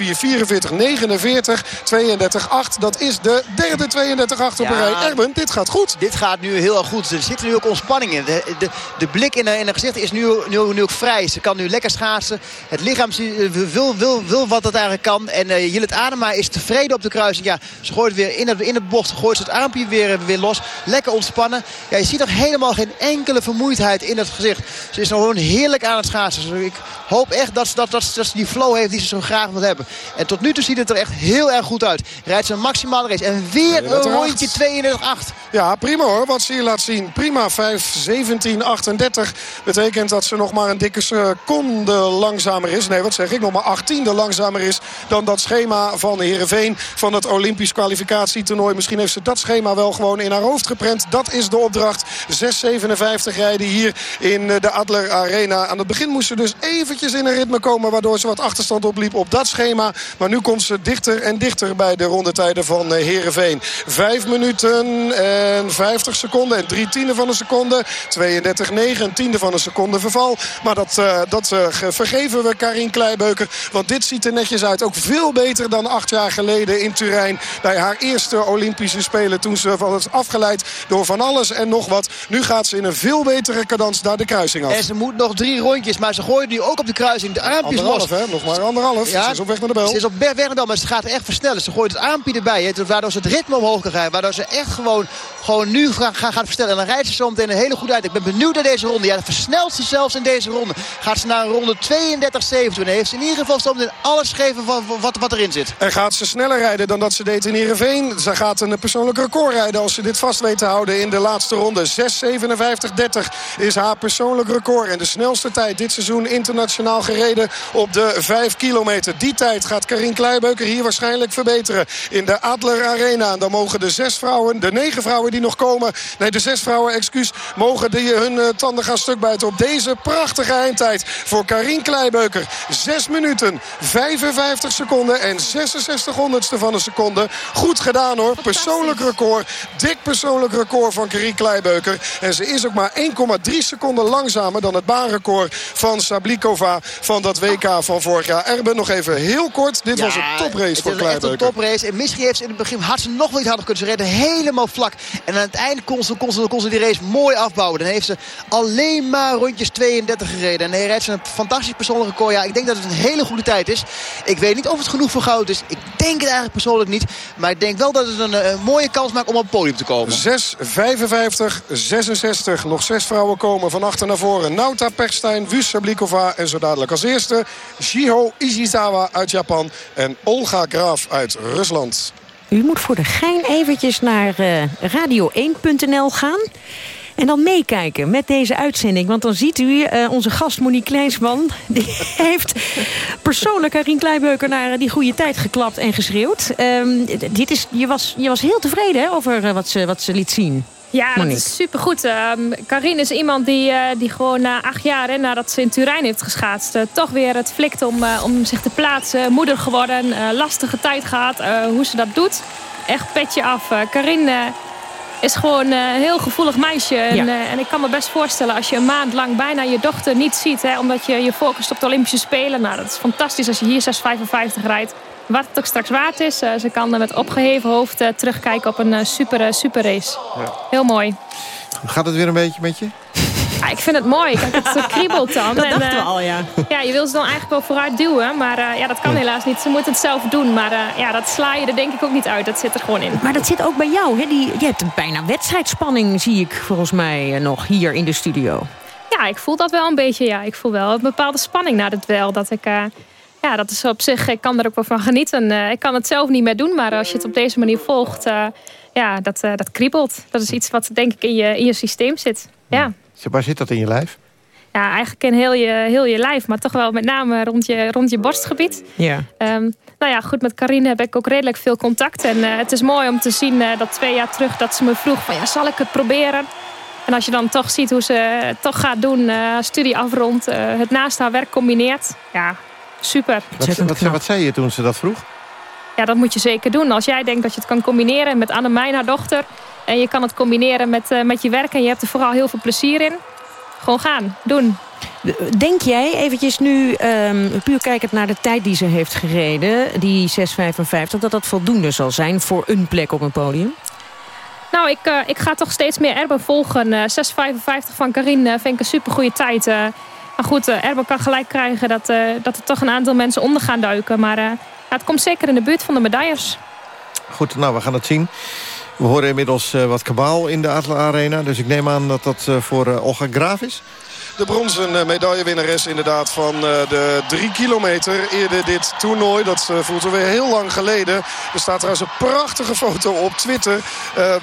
49, 32, 8. Dat is de derde 32, 8 op een rij. Erben, dit gaat goed.
Dit gaat nu heel erg goed. Er zit nu ook ontspanning in. De, de, de blik in haar, in gezicht is nu, nu, nu ook vrij. Ze kan nu lekker schaatsen. Het lichaam wil, wil, wil wat het eigenlijk kan. En uh, Jillet Adema is tevreden op de kruising. Ja, ze gooit weer in het, in het bocht. Gooit ze het armpje weer, weer los. Lekker ontspannen. Ja, je ziet nog helemaal geen enkele vermoeidheid in het gezicht. Ze is nog gewoon heerlijk aan het schaatsen. Dus ik hoop echt dat ze, dat, dat, dat ze die flow heeft die ze zo graag wil hebben. En tot nu toe ziet het er echt heel erg goed uit. Rijdt ze een maximale race. En weer een rondje 32-8.
Ja, prima hoor. Wat ze hier laat zien. Prima 5, 17, 38. Betekent dat ze nog maar een dikke seconde langzamer is. Nee, wat zeg ik? Nog maar 18 langzamer is dan dat schema van Heerenveen. Van het Olympisch kwalificatietoernooi. Misschien heeft ze dat schema wel gewoon in haar hoofd geprent. Dat is de opdracht. 6,57 rijden hier in de Adler Arena. Aan het begin moest ze dus eventjes in een ritme komen. Waardoor ze wat achterstand opliep op dat schema. Maar nu komt ze dichter en dichter bij de rondetijden van Heerenveen. 5 minuten en 50 seconden en 3 tienden van een seconde. 32,9, een tiende van een seconde verval. Maar dat, uh, dat uh, vergeven we Karin Kleibeuker. Want dit ziet er netjes uit. Ook veel beter dan acht jaar geleden in Turijn. Bij haar eerste Olympische Spelen. Toen ze was afgeleid door van alles en nog wat. Nu gaat ze in een veel betere cadans naar de kruising af.
En ze moet nog drie rondjes. Maar ze gooit nu ook op de kruising de armpjes
anderhalf,
los.
Hè? Nog maar anderhalf. Ja, ze is op weg naar de bel.
Ze is op weg naar de bel. Maar ze gaat echt versnellen. Ze gooit het armpje erbij. Hè, waardoor ze het ritme omhoog kan rijden. Waardoor ze echt gewoon, gewoon nu gaan, gaan, gaan versnellen. En dan rijdt ze zo meteen een hele goede uit. Ik ben benieuwd naar deze ronde. Ja, dat versnelt ze zelfs in deze ronde. Gaat ze naar een ronde 32-7 En heeft ze in ieder geval zo meteen alles gegeven van wat, wat erin zit.
En gaat ze sneller rijden dan dat ze deed in Heerenveen. Ze gaat een persoonlijk record rijden als ze dit vast weet te houden in de laatste ronde. 6.57.30 is haar persoonlijk record. En de snelste tijd dit seizoen internationaal gereden op de 5 kilometer. Die tijd gaat Karin Kleibeuker hier waarschijnlijk verbeteren. In de Adler Arena. En dan mogen de zes vrouwen, de negen vrouwen die nog komen... nee, de zes vrouwen, excuus, mogen die hun uh, tanden gaan stukbijten... op deze prachtige eindtijd voor Karin Kleibeuker. 6 minuten, 55 seconden en 66 honderdste van een seconde. Goed gedaan hoor, persoonlijk record. Dik persoonlijk record van Karin Kleibeuker. En ze is ook maar 1,3 seconden langzamer dan het baanrecord van Sablikova... van dat WK van vorig jaar. Erben, nog even heel kort. Dit was een toprace voor Kleibeuker.
een toprace. En misschien heeft ze in het begin ze nog wel iets harder kunnen. Ze helemaal vlak. En aan het einde kon ze, kon, die race mooi afbouwen. Dan heeft ze alleen maar rondjes 32 gereden. En hij rijdt ze een fantastisch persoonlijk record. Ja, ik denk dat het een hele goede tijd is. Ik weet niet of het genoeg voor goud is. Ik denk het eigenlijk persoonlijk niet. Maar ik denk wel dat het een, mooie kans maakt om op het podium te komen.
6, 55, 66. Nog zes vrouwen komen van achter naar voren. Nauta Perstijn, Wus Sablikova en zo dadelijk als eerste... Shiho Ishizawa uit Japan en Olga Graaf uit Rusland.
U moet voor de gein eventjes naar uh, radio1.nl gaan... En dan meekijken met deze uitzending. Want dan ziet u uh, onze gast Monique Kleinsman... die heeft persoonlijk Karin Kleibeuker naar die goede tijd geklapt en geschreeuwd. Um, dit is, je, was, je was heel tevreden hè, over wat, ze, wat ze liet zien.
Ja,
Monique.
dat is supergoed. Um, Karin is iemand die, uh, die gewoon na acht jaar, hè, nadat ze in Turijn heeft geschaatst... Uh, toch weer het flikt om, uh, om zich te plaatsen. Moeder geworden, lastige tijd gehad. hoe ze dat doet, echt petje af. Karin is gewoon een heel gevoelig meisje. En, en ik kan me best voorstellen als je een maand lang bijna je dochter niet ziet... Hè, omdat je je focust op de Olympische Spelen. Nou, dat is fantastisch als je hier 6,55 rijdt. Wat het ook straks waard is. eh, ze kan met opgeheven hoofd eh, terugkijken op een eh, super, super race. Heel mooi.
Gaat het weer een beetje met je?
Ja, ik vind het mooi. Kijk, het kriebelt dan.
Dat
En,
dachten we al, ja.
Ja, je wil ze dan eigenlijk wel vooruit duwen. Maar eh, ja, dat kan helaas niet. Ze moeten het zelf doen. Maar eh, ja, dat sla je er denk ik ook niet uit. Dat zit er gewoon in.
Maar dat zit ook bij jou. Hè? Die, je hebt een bijna wedstrijdspanning, zie ik volgens mij nog hier in de studio.
Ja, ik voel dat wel een beetje. Ja, ik voel wel een bepaalde spanning na het duel. Dat ik... ja, dat is op zich, ik kan er ook wel van genieten. Eh, ik kan het zelf niet meer doen, maar als je het op deze manier volgt, eh, ja, dat, eh, dat kriebelt. Dat is iets wat denk ik in je, in je systeem zit. Ja.
Waar zit dat in je lijf?
ja, eigenlijk in heel je, heel je lijf, maar toch wel met name rond je, rond je borstgebied.
Ja.
Ehm, nou ja, goed, met Karine heb ik ook redelijk veel contact. En eh, het is mooi om te zien eh, dat twee jaar terug dat ze me vroeg van ja, zal ik het proberen? En als je dan toch ziet hoe ze het toch gaat doen, eh, studie afrondt, eh, het naast haar werk combineert. Ja, super.
Wat, wat, wat zei je toen ze dat vroeg?
Ja, dat moet je zeker doen. Als jij denkt dat je het kan combineren met Annemijn, haar dochter... en je kan het combineren met, eh, met je werk en je hebt er vooral heel veel plezier in... gewoon gaan, doen.
Denk jij, eventjes nu, ehm, puur kijkend naar de tijd die ze heeft gereden... die 6,55, dat dat voldoende zal zijn voor een plek op een podium?
Nou, ik, eh, ik ga toch steeds meer Erben volgen. Eh 6,55 van Karin eh, vind ik een supergoeie tijd. Maar goed, eh, Erben kan gelijk krijgen dat, eh, dat er toch een aantal mensen onder gaan duiken. Maar eh, het komt zeker in de buurt van de medailles.
Goed, nou, we gaan het zien. We horen inmiddels wat kabaal in de Adler Arena. Dus ik neem aan dat dat voor Olga Graaf is.
De bronzen eh, medaillewinnares inderdaad van eh, de drie kilometer. Eerder dit toernooi, dat eh, voelt alweer heel lang geleden. Er staat trouwens een prachtige foto op Twitter...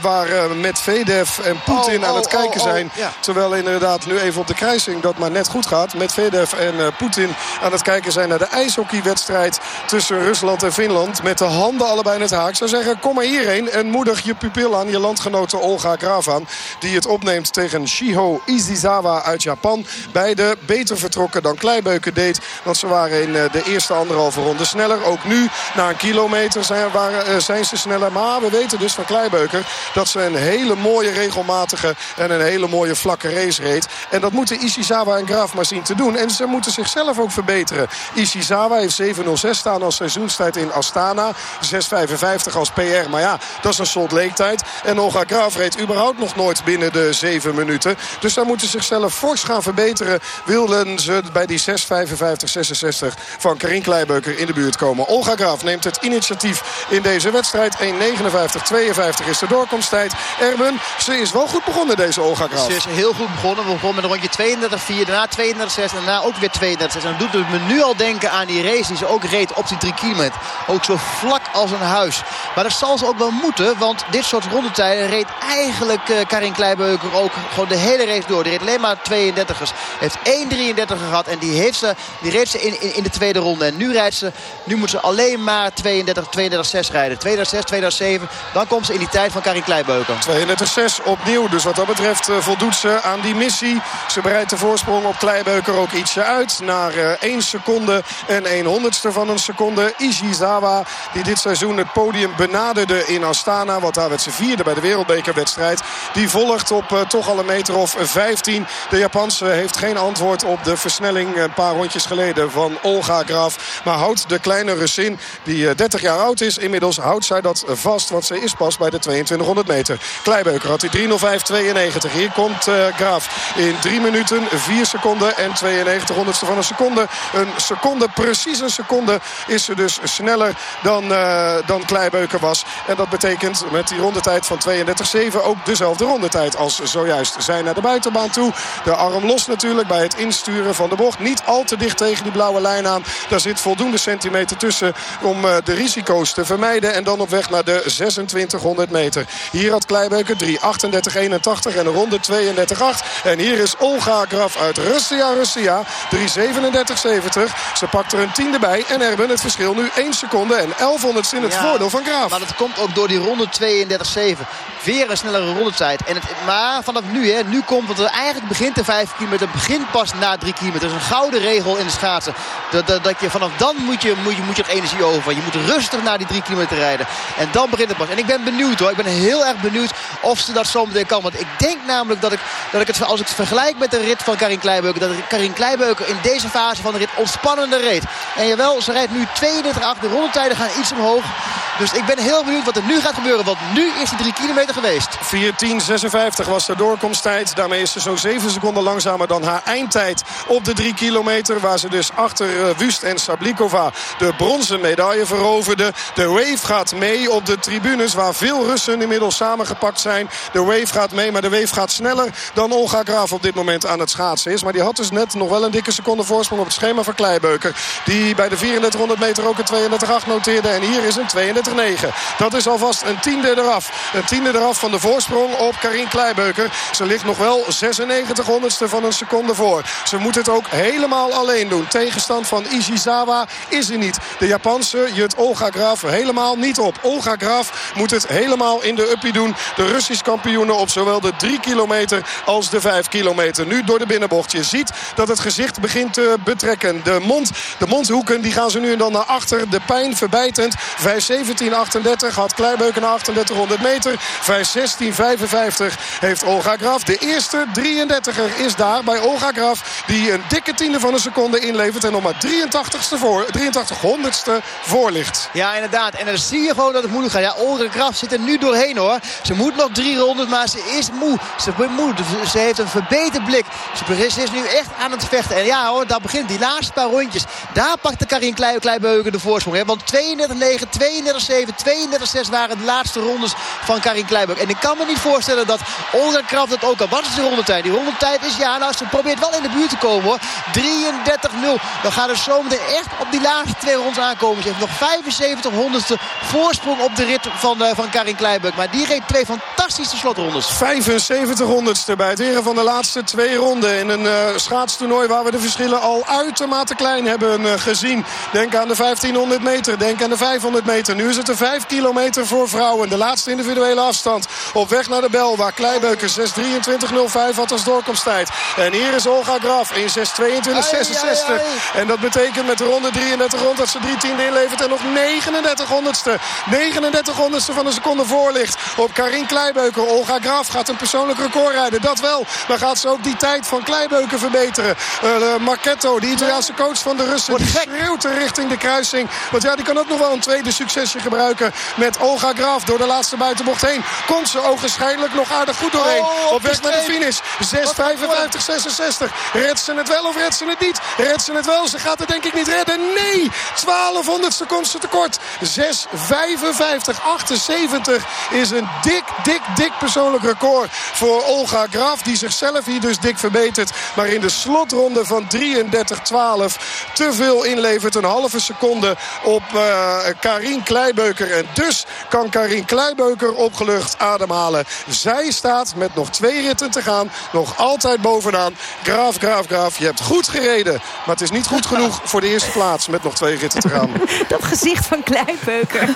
waar eh, Medvedev en Poetin
Oh,
aan het
oh,
kijken
oh, oh,
zijn.
ja.
Terwijl inderdaad nu even op de kruising dat maar net goed gaat. Medvedev en Poetin aan het kijken zijn naar de ijshockeywedstrijd... tussen Rusland en Finland. Met de handen allebei in het haak. Zou zeggen, kom maar hierheen en moedig je pupil aan. Je landgenote Olga Graaf aan. Die het opneemt tegen Shiho Ishizawa uit Japan. Beide beter vertrokken dan Kleibeuken deed. Want ze waren in eh, de eerste anderhalve ronde sneller. Ook nu, na een kilometer, zijn, waren, eh, zijn ze sneller. Maar we weten dus van Kleibeuker dat ze een hele mooie regelmatige en een hele mooie vlakke race reed. En dat moeten Ishizawa en Graaf maar zien te doen. En ze moeten zichzelf ook verbeteren. Ishizawa heeft 7.06 staan als seizoenstijd in Astana. 6.55 als PR. Maar ja, dat is een Salt Lake tijd. En Olga Graaf reed überhaupt nog nooit binnen de 7 minuten. Dus daar moeten ze zichzelf fors gaan verbeteren. Wilden ze bij die 6.55-66 van Karin Kleibeuker in de buurt komen. Olga Graaf neemt het initiatief in deze wedstrijd. 1.59-52 is de doorkomsttijd. Erben, ze is wel goed begonnen deze Olga Graaf.
Ze is heel goed begonnen. We begonnen met een rondje 32-4, daarna 32-6 en daarna ook weer 32-6. En dat doet me nu al denken aan die race die ze ook reed op die 3 kilometer. Ook zo vlak als een huis. Maar dat zal ze ook wel moeten. Want dit soort rondetijden reed eigenlijk uh, Karin Kleibeuker ook gewoon de hele race door. Die reed alleen maar 32ers. Heeft 1,33 gehad. En die, heeft ze, die reed ze in, in, de tweede ronde. En nu rijdt ze. Nu moet ze alleen maar 32, 32, rijden. 32, 32, Dan komt ze in die tijd van Karin Kleibeuker.
32, opnieuw. Dus wat dat betreft uh, voldoet ze aan die missie. Ze breidt de voorsprong op Kleibeuker ook ietsje uit. Naar uh, 1 seconde en 1 honderdste van een seconde. Ishizawa die dit seizoen het podium benaderde in Astana. Want daar werd ze vierde bij de wereldbekerwedstrijd. Die volgt op uh, toch al een meter of 15. De Japanse heeft geen antwoord op de versnelling een paar rondjes geleden van Olga Graf. Maar houdt de kleine Russin die 30 jaar oud is. Inmiddels houdt zij dat vast. Want ze is pas bij de 2200 meter. Kleibeuker had die 3.05.92. Hier komt uh, Graaf in 3 minuten, 4 seconden en 92 honderdste van een seconde. Een seconde, precies een seconde, is ze dus sneller dan, dan Kleibeuker was. En dat betekent met die rondetijd van 32.7 ook dezelfde rondetijd als zojuist. Zij naar de buitenbaan toe. De arm los natuurlijk bij het insturen van de bocht. Niet al te dicht tegen die blauwe lijn aan. Daar zit voldoende centimeter tussen om uh, de risico's te vermijden. En dan op weg naar de 2600 meter. Hier had Kleibeuker 3.38.81 en een ronde 32.8. En hier is Olga Graf uit Russia, Russia. 3.37.70. Ze pakt er een tiende bij. En Erben het verschil nu 1 seconde en 1100 in het ja, voordeel van Graaf.
Maar dat komt ook door die ronde 32.7. Weer een snellere rondetijd. En het, maar vanaf nu, hè, nu komt het eigenlijk begint de 5 kilometer. begint pas na 3 kilometer. Dat is een gouden regel in de schaatsen. Dat, dat, dat je vanaf dan moet je, moet je, moet je er energie over. Je moet rustig naar die 3 kilometer rijden. En dan begint het pas. En ik ben benieuwd hoor. Ik ben heel erg benieuwd of ze dat zo meteen kan. Want ik denk namelijk dat ik, dat ik het, als ik het vergelijk met de rit van Karin Kleibeuker... dat Karin Kleibeuker in deze fase van de rit ontspannender reed. En jawel, ze rijdt nu 32-8. De rondetijden gaan iets omhoog. Dus ik ben heel benieuwd wat er nu gaat gebeuren. Want nu is die 3 kilometer geweest.
14.56 was de doorkomsttijd. Daarmee is ze zo'n 7 seconden langzamer dan haar eindtijd op de 3 kilometer. Waar ze dus achter uh, Wust en Sablikova de bronzen medaille veroverde. De Wave gaat mee op de tribunes waar veel Russen inmiddels samengepakt zijn. De Wave gaat mee, maar de Wave gaat sneller dan Olga Graaf op dit moment aan het schaatsen is. Maar die had dus net nog wel een dikke seconde voorsprong op het schema van Kleibeuker. Die bij de 3400 meter ook een 32,8 noteerde. En hier is een 32,9. Dat is alvast een tiende eraf. Een tiende eraf van de voorsprong op Karin Kleibeuker. Ze ligt nog wel 96 honderdste van een seconde voor. Ze moet het ook helemaal alleen doen. Tegenstand van Ishizawa is er niet. De Japanse Jut Olga Graaf helemaal niet op. Olga Graaf moet het helemaal in de uppie doen. De Russisch kampioenen op zowel de 3 kilometer als de 5 kilometer. Nu door de binnenbocht. Je ziet dat het gezicht begint te betrekken. De, mond, de mondhoeken die gaan ze nu en dan naar achter. De pijn verbijtend. 5.17.38 had Kleibeuken naar 3800 meter. 5.16.55 heeft Olga Graf. De eerste 33er is daar bij Olga Graf. Die een dikke tiende van een seconde inlevert. En nog maar 83ste voor, 83 honderdste voor ligt.
Ja, inderdaad. En dan zie je gewoon dat het moeilijk gaat. Ja, Olga Graf zit er nu doorheen hoor. Ze moet nog drie rondes, maar ze is moe. Ze, moe. ze heeft een verbeterd blik. Ze is nu echt aan het vechten. En ja hoor, daar begint die laatste paar rondjes. Daar pakte Karin Kleibeuken de voorsprong. Hè? Want 32-9, 32-7, 32-6 waren de laatste rondes van Karin Kleibeuken. En ik kan me niet voorstellen dat Olga Graf dat ook al. Wat is de rondetijd? Die rondetijd is, ja, nou, ze probeert wel in de buurt te komen hoor. 33-0. Dan gaat er zometeen echt op die laatste twee rondes aankomen. Ze heeft nog 75 honderdste voorsprong op de rit van, uh, van Karin Kleibeuk. Maar die reed twee fantastische slotrondes.
75 honderdste bij het heren van de laatste twee ronden. In een uh, schaatstoernooi waar we de verschillen al uitermate klein hebben uh, gezien. Denk aan de 1500 meter, denk aan de 500 meter. Nu is het de 5 kilometer voor vrouwen. De laatste individuele afstand. Op weg naar de bel waar Kleibeuker 6.23.05 had als doorkomsttijd. En hier is Olga Graf in 6.22.66. En dat betekent met de ronde 33 rond dat ze drie tiende inlevert. En nog 39 honderdste. 39 honderdste van een seconde voor ligt. Op Karin Kleibeuker. Olga Graf gaat een persoonlijk record rijden. Dat wel. Maar gaat ze ook die tijd van Kleibeuker verbeteren. Uh, Marchetto, de Italiaanse coach van de Russen. Die schreeuwt er richting de kruising. Want ja, die kan ook nog wel een tweede succesje gebruiken. Met Olga Graf door de laatste buitenbocht heen. Komt ze ogenschijnlijk nog aardig goed doorheen. Oh, op weg naar de finish. 6.55, 66. Redt ze het wel of redt ze het niet? Redt ze het wel? Ze gaat het denk ik niet redden. Nee! 1200ste komt ze tekort. 6.55, 78 is een dik, dik dik persoonlijk record voor Olga Graf. Die zichzelf hier dus dik verbetert. Maar in de slotronde van 33-12 te veel inlevert. Een halve seconde op uh, Karin Kleibeuker. En dus kan Karin Kleibeuker opgelucht ademhalen. Zij staat met nog twee ritten te gaan. Nog altijd bovenaan. Graaf, Graaf, Graaf. Je hebt goed gereden. Maar het is niet goed genoeg voor de eerste plaats. Met nog twee ritten te gaan.
Dat gezicht van Kleibeuker.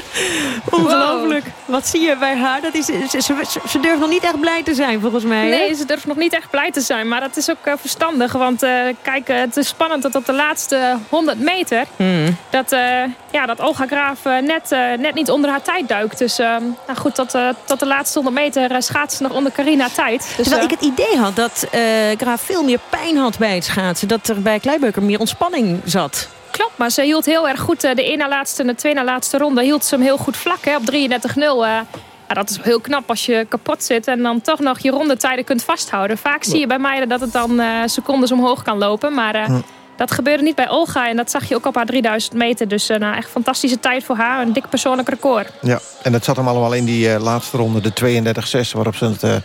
Ongelooflijk. Wat zie je bij haar? Dat is, ze, ze, ze, durft nog niet echt blij te zijn volgens mij.
Nee, ze durft nog niet echt blij te zijn. Maar dat is ook uh, verstandig. Want uh, kijk, uh, het is spannend dat op de laatste 100 meter... Hmm. dat, ja, dat Olga Graaf net, net niet onder haar tijd duikt. Dus nou goed, tot, tot de laatste 100 meter schaatsen nog onder Carina tijd. Dus,
Terwijl ik het idee had dat Graaf veel meer pijn had bij het schaatsen. Dat er bij Kleibeuker meer ontspanning zat.
Klopt, maar ze hield heel erg goed de één na laatste en de twee na laatste ronde. Hield ze hem heel goed vlak hè, op 33-0. Ja, dat is heel knap als je kapot zit en dan toch nog je rondetijden kunt vasthouden. Vaak zie je bij meiden dat het dan uh, secondes omhoog kan lopen. Maar uh. Dat gebeurde niet bij Olga en dat zag je ook op haar 3000 meter. Dus uh, nou, echt fantastische tijd voor haar. Een dik persoonlijk record.
Ja, en dat zat hem allemaal in die laatste ronde, de 32-6, waarop ze het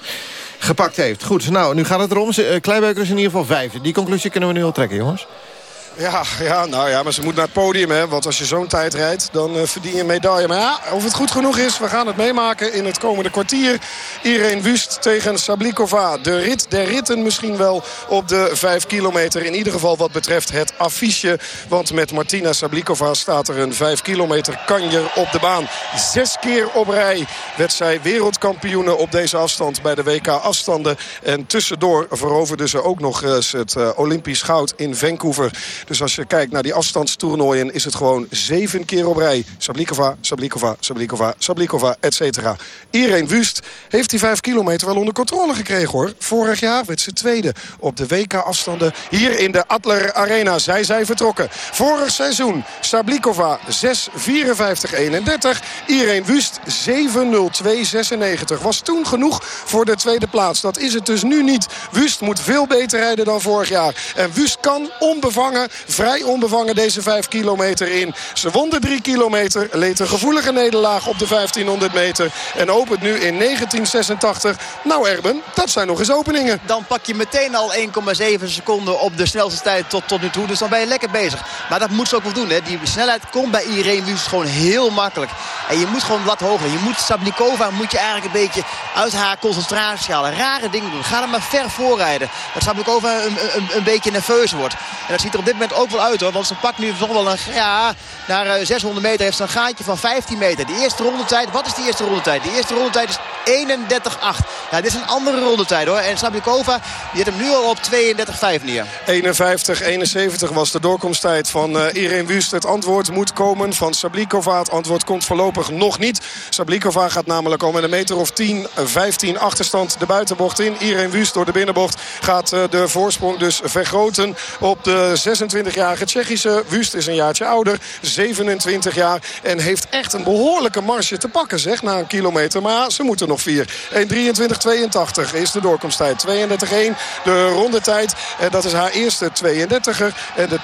gepakt heeft. Goed, nou, nu gaat het erom. Kleibeukers is in ieder geval vijfde. Die conclusie kunnen we nu al trekken, jongens.
Ja, ja, nou ja, maar ze moet naar het podium. Hè, want als je zo'n tijd rijdt, dan uh, verdien je een medaille. Maar ja, of het goed genoeg is, we gaan het meemaken in het komende kwartier. Irene Wust tegen Sablikova. De rit der ritten misschien wel op de 5 kilometer. In ieder geval wat betreft het affiche. Want met Martina Sablikova staat er een 5 kilometer kanjer op de baan. Zes keer op rij werd zij wereldkampioene op deze afstand bij de WK afstanden. En tussendoor veroverde ze ook nog het uh, Olympisch goud in Vancouver. Dus als je kijkt naar die afstandstoernooien... is het gewoon zeven keer op rij. Sablikova, Sablikova, Sablikova, Sablikova, et cetera. Irene Wust heeft die vijf kilometer wel onder controle gekregen, hoor. Vorig jaar werd ze tweede op de WK-afstanden hier in de Adler Arena. Zij zijn vertrokken. Vorig seizoen Sablikova 6.54.31. Irene Wust 7.02.96. Was toen genoeg voor de tweede plaats. Dat is het dus nu niet. Wust moet veel beter rijden dan vorig jaar. En Wust kan onbevangen vrij onbevangen deze 5 kilometer in. Ze won de 3 kilometer, leed een gevoelige nederlaag op de 1500 meter... en opent nu in 1986. Nou Erben, dat zijn nog eens openingen.
Dan pak je meteen al 1,7 seconden op de snelste tijd tot, tot nu toe. Dus dan ben je lekker bezig. Maar dat moet ze ook wel doen. Hè. Die snelheid komt bij Irene Wust gewoon heel makkelijk. En je moet gewoon wat hoger. Je moet Sablikova moet je eigenlijk een beetje uit haar concentratie halen. Rare dingen doen. Ga er maar ver voorrijden. Dat Sablikova een, een, een beetje nerveus wordt. En dat ziet er op dit moment ook wel uit hoor. Want ze pakt nu toch wel een... Ja, naar 600 eh, meter heeft ze een gaatje van 15 meter. De eerste rondetijd, wat is de eerste rondetijd? De eerste rondetijd is 31-8. Ja, dit is een andere rondetijd hoor. En Sablikova, die zit hem nu al op 32-5 neer.
51-71 was de doorkomsttijd van uh, Irene Wust. Het antwoord moet komen van Sablikova. Het antwoord komt voorlopig nog niet. Sablikova gaat namelijk al met een meter of 10, 15 achterstand de buitenbocht in. Irene Wust door de binnenbocht gaat de voorsprong dus vergroten op de 26-jarige Tsjechische. Wust is een jaartje ouder, 27 jaar. En heeft echt een behoorlijke marge te pakken zeg, na een kilometer. Maar ze moeten nog vier. 1.23.82 is de doorkomsttijd. 32-1 de rondetijd. En dat is haar eerste 32er. En de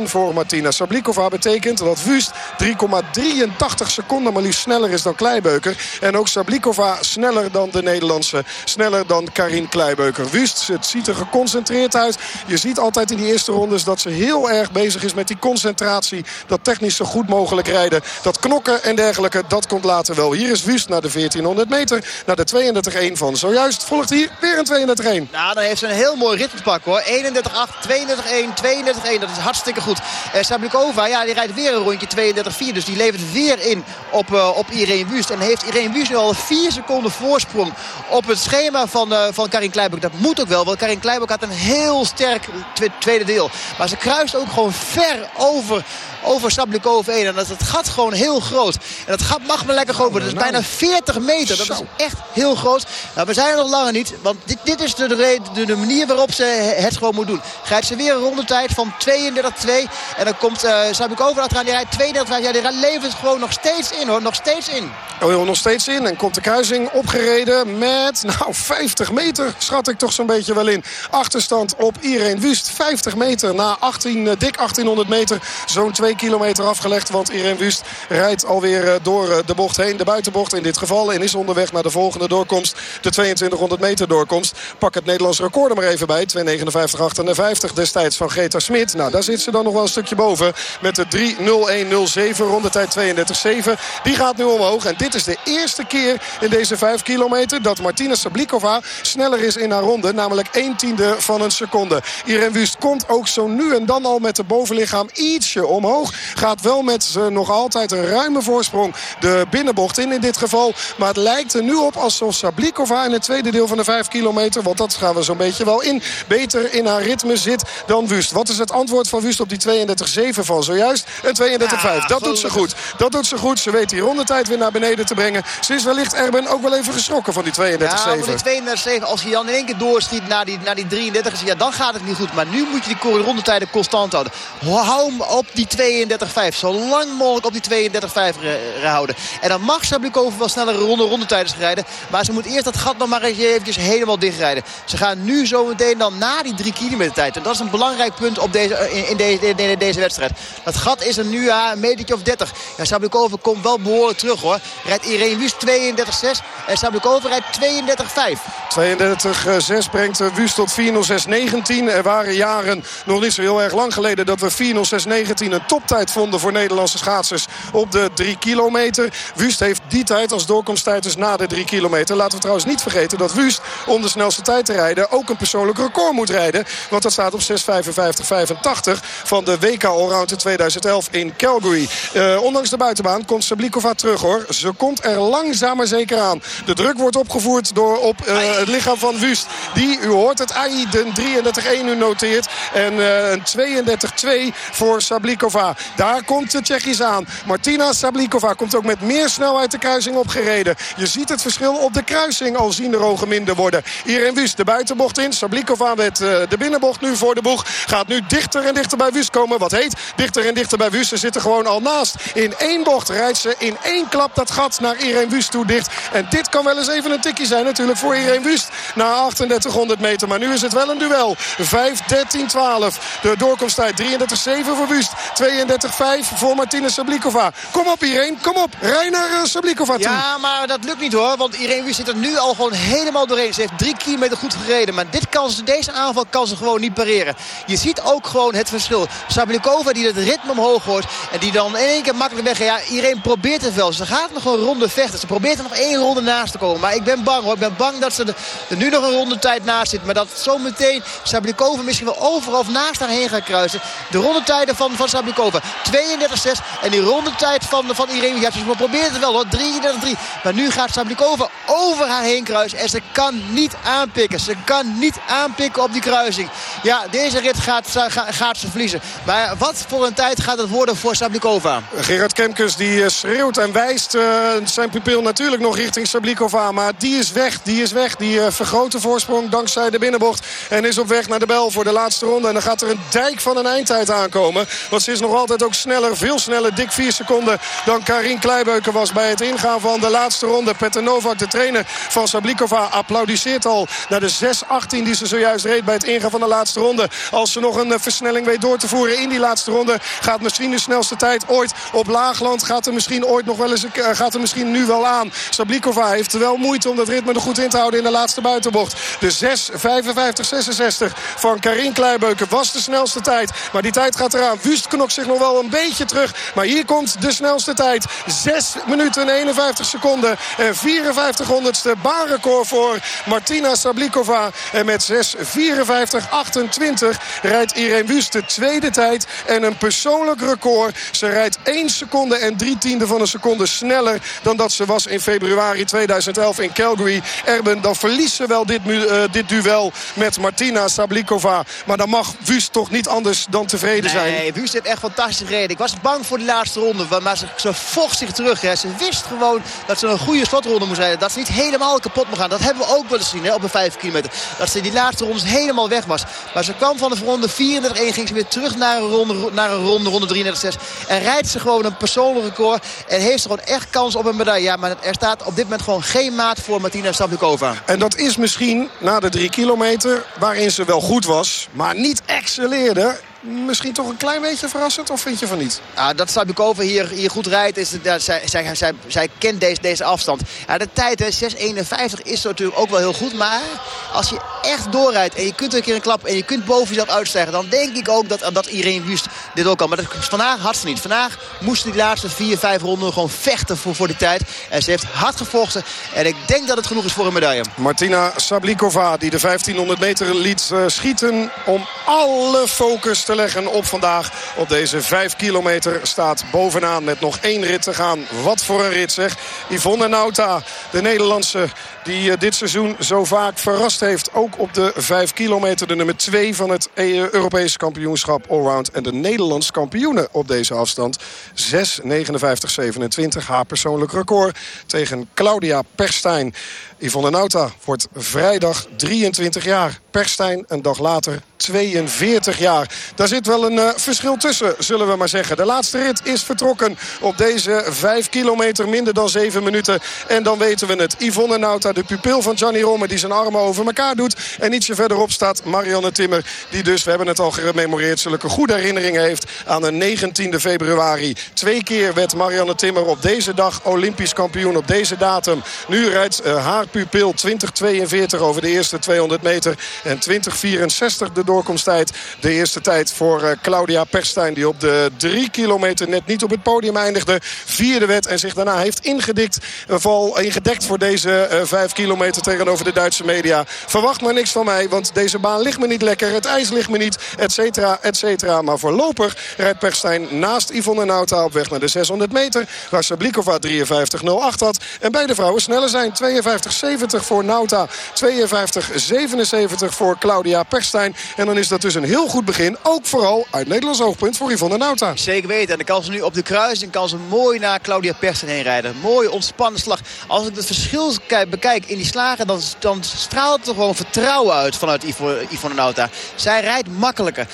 32-7 voor Martina Sablikova betekent dat Wust 3,83 seconden maar liefst sneller is dan Kleibeuker. En ook Sablikova sneller dan de Nederlandse. Sneller dan Karin Kleibeuker. Wust, het ziet er geconcentreerd uit. Je ziet altijd in die eerste rondes dat ze heel erg bezig is met die concentratie. Dat technisch zo goed mogelijk rijden. Dat knokken en dergelijke, dat komt later wel. Hier is Wust naar de 1400 meter. Naar de 32-1 van zojuist. Volgt hier weer een 32-1.
Nou, dan heeft ze een heel mooi rit te pakken hoor. 31-8, 32-1, 32-1. Dat is hartstikke goed. Uh, ja, die rijdt weer een rondje 32-4. Dus die levert weer in op, uh, op Irene Wust. En heeft Irene Wust nu al 4 seconden voorsprong op het schema van, uh, van Karin Kleibuk. Dat moet ook wel, want Karin Kleibuk had een heel sterk tweede deel. Maar ze kruist ook gewoon ver over over Sablikova 1. En dat het gat gewoon heel groot. En dat gat mag maar lekker groot worden. Dat is bijna 40 meter. Dat is echt heel groot. Nou, we zijn er nog langer niet. Want dit, dit is de, de, de, manier waarop ze het gewoon moet doen. Grijpt ze weer een rondetijd van 32-2. En dan komt uh, Sablikova achteraan. Die rijdt 32 Ja, die levert gewoon nog steeds in hoor. Nog steeds in.
Oh joh, nog steeds in. En komt de kruising opgereden met nou 50 meter. Schat ik toch zo'n beetje wel in. Achterstand op Irene Wust. 50 meter na 18, uh, dik 1800 meter. Zo'n 2 kilometer afgelegd. Want Irene Wust rijdt alweer door de bocht heen. De buitenbocht in dit geval En is onderweg naar de volgende doorkomst. De 2200 meter doorkomst. Pak het Nederlands record er maar even bij. 2.59.58 destijds van Greta Smit. Nou, daar zit ze dan nog wel een stukje boven. Met de 3.01.07 rondetijd 32.7. Die gaat nu omhoog. En dit is de eerste keer in deze 5 kilometer... dat Martina Sablikova sneller is in haar ronde. Namelijk 1 tiende van een seconde. Irene Wust komt ook zo nu en dan al met de bovenlichaam ietsje omhoog. Gaat wel met uh, nog altijd een ruime voorsprong de binnenbocht in in dit geval. Maar het lijkt er nu op alsof Sablikova in het tweede deel van de 5 kilometer... want dat gaan we zo'n beetje wel in, beter in haar ritme zit dan Wust. Wat is het antwoord van Wust op die 32-7 van zojuist? Een 32-5. Ja, dat doet ze goed. Dat doet ze goed. Ze weet die rondetijd weer naar beneden te brengen. Ze is wellicht Erben ook wel even geschrokken van die 32-7.
Ja, die 32-7. Als je dan in één keer doorschiet naar die, naar die 33 ja, dan gaat het niet goed. Maar nu moet je die rondetijden constant houden. Hou hem op die 32-5. Zo lang mogelijk op die 32-5 houden. En dan mag Sablikova wel snellere ronde rondetijden rijden. Maar ze moet eerst dat gat nog maar eventjes helemaal dichtrijden. Ze gaan nu zo meteen dan na die 3 kilometer tijd. En dat is een belangrijk punt op deze, in, deze, deze wedstrijd. Dat gat is er nu ja, een metertje of 30. Ja, Sablikova komt wel behoorlijk terug hoor. Rijdt Irene Wust 32-6 en Sablikova rijdt
32-5. 32-6 brengt Wust tot 4.06.19. Er waren jaren nog niet zo heel erg lang geleden dat we 4.06.19 een toptijd vonden voor Nederlandse schaatsers op de 3 kilometer. Wust heeft die tijd als doorkomsttijd dus na de 3 kilometer. Laten we trouwens niet vergeten dat Wust om de snelste tijd te rijden ook een persoonlijk record moet rijden. Want dat staat op 6.55.85 van de WK Allround in 2011 in Calgary. Uh, ondanks de buitenbaan komt Sablikova terug hoor. Ze komt er langzaam maar zeker aan. De druk wordt opgevoerd door op uh, het lichaam van Wust. Die, u hoort het, AI de 33-1 nu noteert. En uh, een 32-2 voor Sablikova. Daar komt de Tsjechisch aan. Martina Sablikova komt ook met meer snelheid de kruising opgereden. Je ziet het verschil op de kruising al zien de ogen minder worden. In Wust de buitenbocht in. Sablikova met uh, de binnenbocht nu voor de boeg. Gaat nu dichter en dichter bij Wust komen. Wat heet? Dichter en dichter bij Wust. Ze zitten gewoon al naast. In één bocht rijdt ze in één klap dat gat naar Irene Wust toe dicht. En dit kan wel eens even een tikje zijn natuurlijk voor Irene Wust. Na 3800 meter. Maar nu is het wel een duel. 5-13-12. De doorkomsttijd 33-7 voor Wust. 32-5 voor Martina Sablikova. Kom op Irene, kom op. Rij naar uh, Sablikova toe.
Ja, maar dat lukt niet hoor. Want Irene Wust zit er nu al gewoon helemaal doorheen. Ze heeft drie kilometer goed gereden. Maar dit kan ze, deze aanval kan ze gewoon niet pareren. Je ziet ook gewoon het verschil. Sablikova die het ritme omhoog hoort. En die dan in één keer makkelijk weg. Ja, Irene probeert het wel. Ze gaat nog een ronde vechten. Ze probeert er nog één ronde naast te komen. Maar ik ben bang hoor. Ik ben bang dat ze er nu nog een ronde tijd naast zit. Maar dat zometeen Sablikova misschien wel overal naast haar heen gaat kruisen. De rondetijden van, van Sablikova. 32-6. En die rondetijd van, van Irene. Ja, ze probeert het wel hoor. 33-3. Maar nu gaat Sablikova over haar heen kruisen. En ze kan niet aanpikken. Ze kan niet aanpikken op die kruising. Ja, deze rit gaat, gaat ze verliezen. Maar wat voor een tijd gaat het worden voor Sablikova?
Gerard Kemkes die schreeuwt en wijst uh, zijn pupil natuurlijk nog richting Sablikova. Maar die is weg. Die is weg. Die uh, vergroot de voorsprong dankzij de binnenbocht. En is op weg naar de bel voor de laatste ronde. Dan gaat er een dijk van een eindtijd aankomen. Want ze is nog altijd ook sneller. Veel sneller. Dik 4 seconden dan Karin Kleibeuken was bij het ingaan van de laatste ronde. Petter Novak, de trainer van Sablikova, applaudisseert al naar de 6-18 die ze zojuist reed bij het ingaan van de laatste ronde. Als ze nog een versnelling weet door te voeren in die laatste ronde... gaat misschien de snelste tijd ooit op Laagland. Gaat er misschien ooit nog wel eens... Gaat er misschien nu wel aan. Sablikova heeft wel moeite om dat ritme er goed in te houden in de laatste buitenbocht. De 6-55-66 van Karin Kleibeuken was de snelste tijd. Maar die tijd gaat eraan. Wust knokt zich nog wel een beetje terug. Maar hier komt de snelste tijd. 6 minuten 51 seconden. En 54 honderdste baanrecord voor Martina Sablikova. En met 6.54.28 rijdt Irene Wust de tweede tijd. En een persoonlijk record. Ze rijdt 1 seconde en 3 tiende van een seconde sneller dan dat ze was in februari 2011 in Calgary. Erben, dan verliest ze wel dit, uh, dit duel met Martina Sablikova. Maar dan mag Wust toch niet anders dan tevreden zijn.
Nee, Wust heeft echt fantastisch gereden. Ik was bang voor de laatste ronde. Maar ze, ze vocht zich terug. Hè. Ze wist gewoon dat ze een goede slotronde moest rijden. Dat ze niet helemaal kapot moest gaan. Dat hebben we ook wel eens gezien hè, op een 5 kilometer. Dat ze die laatste rondes helemaal weg was. Maar ze kwam van de ronde 34-1. Ging ze weer terug naar een ronde, naar een ronde, ronde 33-6. En rijdt ze gewoon een persoonlijk record. En heeft ze gewoon echt kans op een medaille. Ja, maar er staat op dit moment gewoon geen maat voor Martina Sablikova.
En dat is misschien na de drie kilometer waarin ze wel goed was. Maar niet excelleerde misschien toch een klein beetje verrassend? Of vind je van niet?
Ja, dat Sabikova hier, hier goed rijdt, is, ja, zij, zij, zij, zij kent deze, deze afstand. Ja, de tijd, 6.51, is natuurlijk ook wel heel goed. Maar als je echt doorrijdt en je kunt een keer een klap en je kunt boven jezelf uitstijgen... dan denk ik ook dat, dat Irene Wust dit ook kan. Maar dat, vandaag had ze niet. Vandaag moest die laatste 4, 5 ronden gewoon vechten voor, voor die tijd. En ze heeft hard gevochten. En ik denk dat het genoeg is voor een medaille.
Martina Sablikova die de 1500 meter liet uh, schieten... om alle focus te leggen op vandaag. Op deze 5 kilometer staat bovenaan met nog één rit te gaan. Wat voor een rit zeg. Yvonne Nauta, de Nederlandse die uh, dit seizoen zo vaak verrast heeft. Ook op de 5 kilometer de nummer 2 van het uh, Europese kampioenschap allround. En de Nederlands kampioene op deze afstand. 6.59.27 haar persoonlijk record tegen Claudia Perstijn. Yvonne Nauta wordt vrijdag 23 jaar. Perstijn een dag later 42 jaar. Daar zit wel een uh, verschil tussen, zullen we maar zeggen. De laatste rit is vertrokken op deze 5 kilometer, minder dan 7 minuten. En dan weten we het. Yvonne Nauta, de pupil van Gianni Romme... die zijn armen over elkaar doet. En ietsje verderop staat Marianne Timmer... die dus, we hebben het al gememoreerd... zulke goede herinneringen heeft aan de 19e februari. Twee keer werd Marianne Timmer op deze dag Olympisch kampioen. Op deze datum. Nu rijdt uh, haar pupil 2042 over de eerste 200 meter. En 2064 de doorkomsttijd. De eerste tijd voor uh, Claudia Perstijn. Die op de 3 kilometer net niet op het podium eindigde. Vierde werd en zich daarna heeft ingedikt. Val ingedekt voor deze uh, 5 kilometer tegenover de Duitse media. Verwacht maar niks van mij. Want deze baan ligt me niet lekker. Het ijs ligt me niet. Et cetera, et cetera. Maar voorlopig rijdt Perstijn naast Yvonne Nauta op weg naar de 600 meter. Waar Sablikova 53.08 had. En beide vrouwen sneller zijn. 52.70 voor Nauta. 52.77 voor Claudia Perstijn. En dan is dat dus een heel goed begin. Vooral uit Nederlands oogpunt voor Yvonne Nauta.
Zeker weten. En dan kan ze nu op de kruising kan ze mooi naar Claudia Perstijn heen rijden. Mooi ontspannen slag. Als ik het verschil bekijk in die slagen... dan, dan straalt er gewoon vertrouwen uit vanuit Yvonne Nauta. Zij rijdt makkelijker.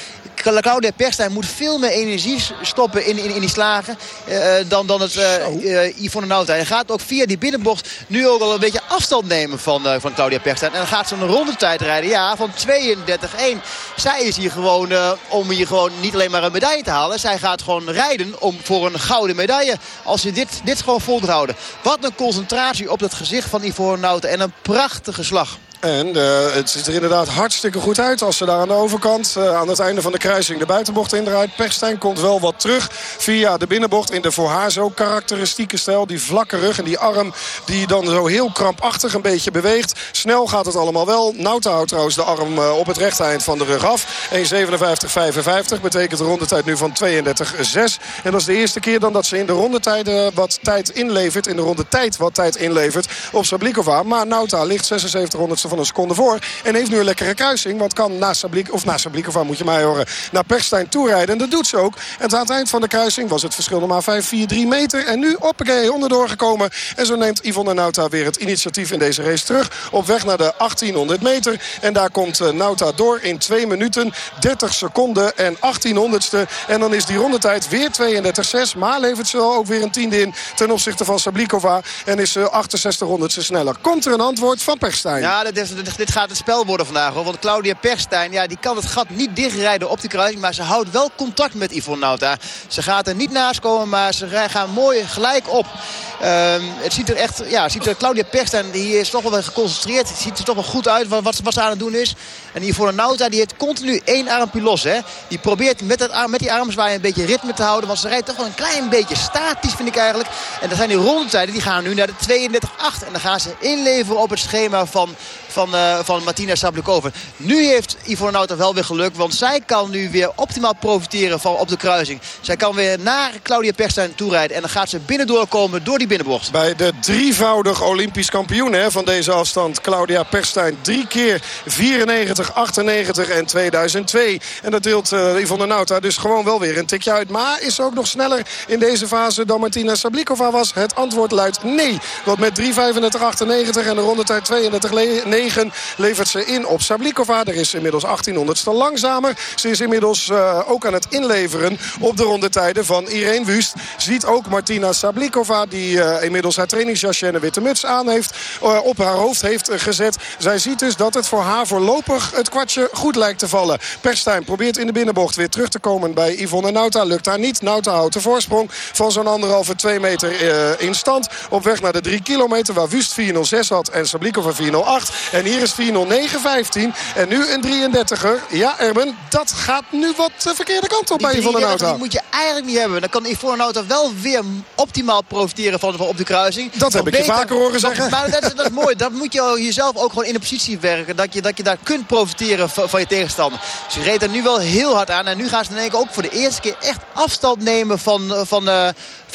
Claudia Perstijn moet veel meer energie stoppen in, in, in die slagen uh, dan, dan het uh, Yvonne Nauta. Hij gaat ook via die binnenbocht nu ook al een beetje afstand nemen van, uh, van Claudia Perstijn. En dan gaat ze een rondetijd rijden, ja, van 32-1. Zij is hier gewoon om hier gewoon niet alleen maar een medaille te halen. Zij gaat gewoon rijden om voor een gouden medaille. Als ze dit, dit gewoon vol houden. Wat een concentratie op het gezicht van Yvonne Nauta. En een prachtige slag.
En uh, het ziet er inderdaad hartstikke goed uit als ze daar aan de overkant... Uh, aan het einde van de kruising de buitenbocht indraait. Perstijn komt wel wat terug via de binnenbocht in de voor haar zo karakteristieke stijl. Die vlakke rug en die arm die dan zo heel krampachtig een beetje beweegt. Snel gaat het allemaal wel. Nauta houdt trouwens de arm uh, op het rechte eind van de rug af. 1.57.55 betekent de rondetijd nu van 32.6. En dat is de eerste keer dan dat ze in de rondetijden wat tijd inlevert. In de rondetijd wat tijd inlevert op Sablikova. Maar Nauta ligt 76 honderdste een seconde voor. En heeft nu een lekkere kruising. Want kan na Sablik, of na Sablikova moet je mij horen, naar Perstijn toerijden. En dat doet ze ook. En aan het eind van de kruising was het verschil nog maar 5, 4, 3 meter. En nu hoppakee, onderdoor gekomen. En zo neemt Yvonne Nauta weer het initiatief in deze race terug. Op weg naar de 1800 meter. En daar komt uh, Nauta door in 2 minuten, 30 seconden en 1800ste. En dan is die rondetijd weer 32,6. Maar levert ze ook weer een tiende in ten opzichte van Sablikova. En is ze 68 honderdste sneller. Komt er een antwoord van Perstijn?
Ja, is, dit gaat het spel worden vandaag. Hoor. Want Claudia Perstijn ja, die kan het gat niet dichtrijden op de kruising. Maar ze houdt wel contact met Yvonne Nauta. Ze gaat er niet naast komen, maar ze gaan mooi gelijk op. Um, het ziet er echt, ja, ziet er, Claudia Perstijn die is toch wel geconcentreerd. Het ziet er toch wel goed uit wat, wat, wat ze aan het doen is. En Yvonne Nauta die heeft continu één armpje los. Hè. Die probeert met, arm, met die armzwaai een beetje ritme te houden. Want ze rijdt toch wel een klein beetje statisch vind ik eigenlijk. En dan zijn die rondetijden die gaan nu naar de 32-8. En dan gaan ze inleveren op het schema van, van, uh, van Martina Sablikova. Nu heeft Yvonne Nauta wel weer geluk. Want zij kan nu weer optimaal profiteren van op de kruising. Zij kan weer naar Claudia Perstijn toerijden. En dan gaat ze binnendoor komen door die binnenbocht.
Bij de drievoudig Olympisch kampioen hè, van deze afstand. Claudia Perstijn. Drie keer 94, 98 en 2002. En dat deelt uh, Yvonne Nauta dus gewoon wel weer een tikje uit. Maar is ze ook nog sneller in deze fase dan Martina Sablikova was? Het antwoord luidt nee. Want met 3.35.98 en de rondetijd 32.9 levert ze in op Sablikova. Er is inmiddels 1800ste langzamer. Ze is inmiddels uh, ook aan het inleveren op de rondetijden van Irene Wust. Ziet ook Martina Sablikova die uh, inmiddels haar trainingsjasje en een witte muts aan heeft. Op haar hoofd heeft gezet. Zij ziet dus dat het voor haar voorlopig het kwartje goed lijkt te vallen. Perstijn probeert in de binnenbocht weer terug te komen bij Yvonne Nauta. Lukt daar niet. Nauta houdt de voorsprong van zo'n anderhalve twee meter uh, in stand. Op weg naar de drie kilometer waar Wust 406 had en Sablikova 408. En hier is 40915. En nu een 33er. Ja, Erben, dat gaat nu wat de verkeerde kant op bij Yvonne Nauta.
Die moet je eigenlijk niet hebben. Dan kan Yvonne Nauta wel weer optimaal profiteren van, van op de kruising.
Dat heb ik je vaker horen zeggen.
Maar dat, dat, is mooi. Dat moet je jezelf ook gewoon in de positie werken. Dat je, dat je daar kunt profiteren van, van je tegenstander. Ze reed er nu wel heel hard aan. En nu gaan ze in één keer ook voor de eerste keer echt afstand nemen van, van, uh,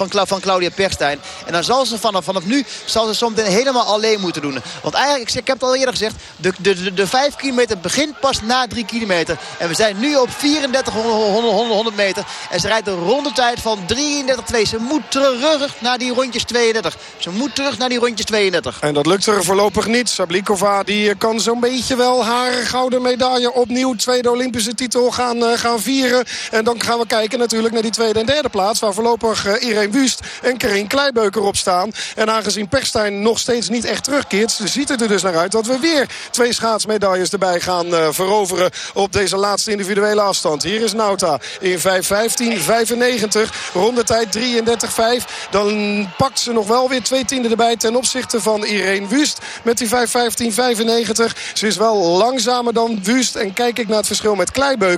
van, van Claudia Perstijn. En dan zal ze vanaf, vanaf nu zal ze soms helemaal alleen moeten doen. Want eigenlijk, ik heb het al eerder gezegd, de, de, de 5 kilometer begint pas na 3 kilometer. En we zijn nu op 34 100, 100 meter. En ze rijdt een rondetijd van 33-2. Ze moet terug naar die rondjes 32. Ze moet terug naar die rondjes 32.
En dat lukt er voorlopig niet. Sablikova die kan zo'n beetje wel haar gouden medaille opnieuw tweede Olympische titel gaan, uh, gaan vieren. En dan gaan we kijken natuurlijk naar die tweede en derde plaats. Waar voorlopig uh, Wust en Karin Kleibeuker op staan. En aangezien Perstijn nog steeds niet echt terugkeert... ziet het er dus naar uit dat we weer twee schaatsmedailles erbij gaan uh, veroveren... op deze laatste individuele afstand. Hier is Nauta in 5.15.95. Rondetijd 33.5. Dan pakt ze nog wel weer twee tienden erbij... ten opzichte van Irene Wust met die 5.15.95. Ze is wel langzamer dan Wust. En kijk ik naar het verschil met Kleibeuker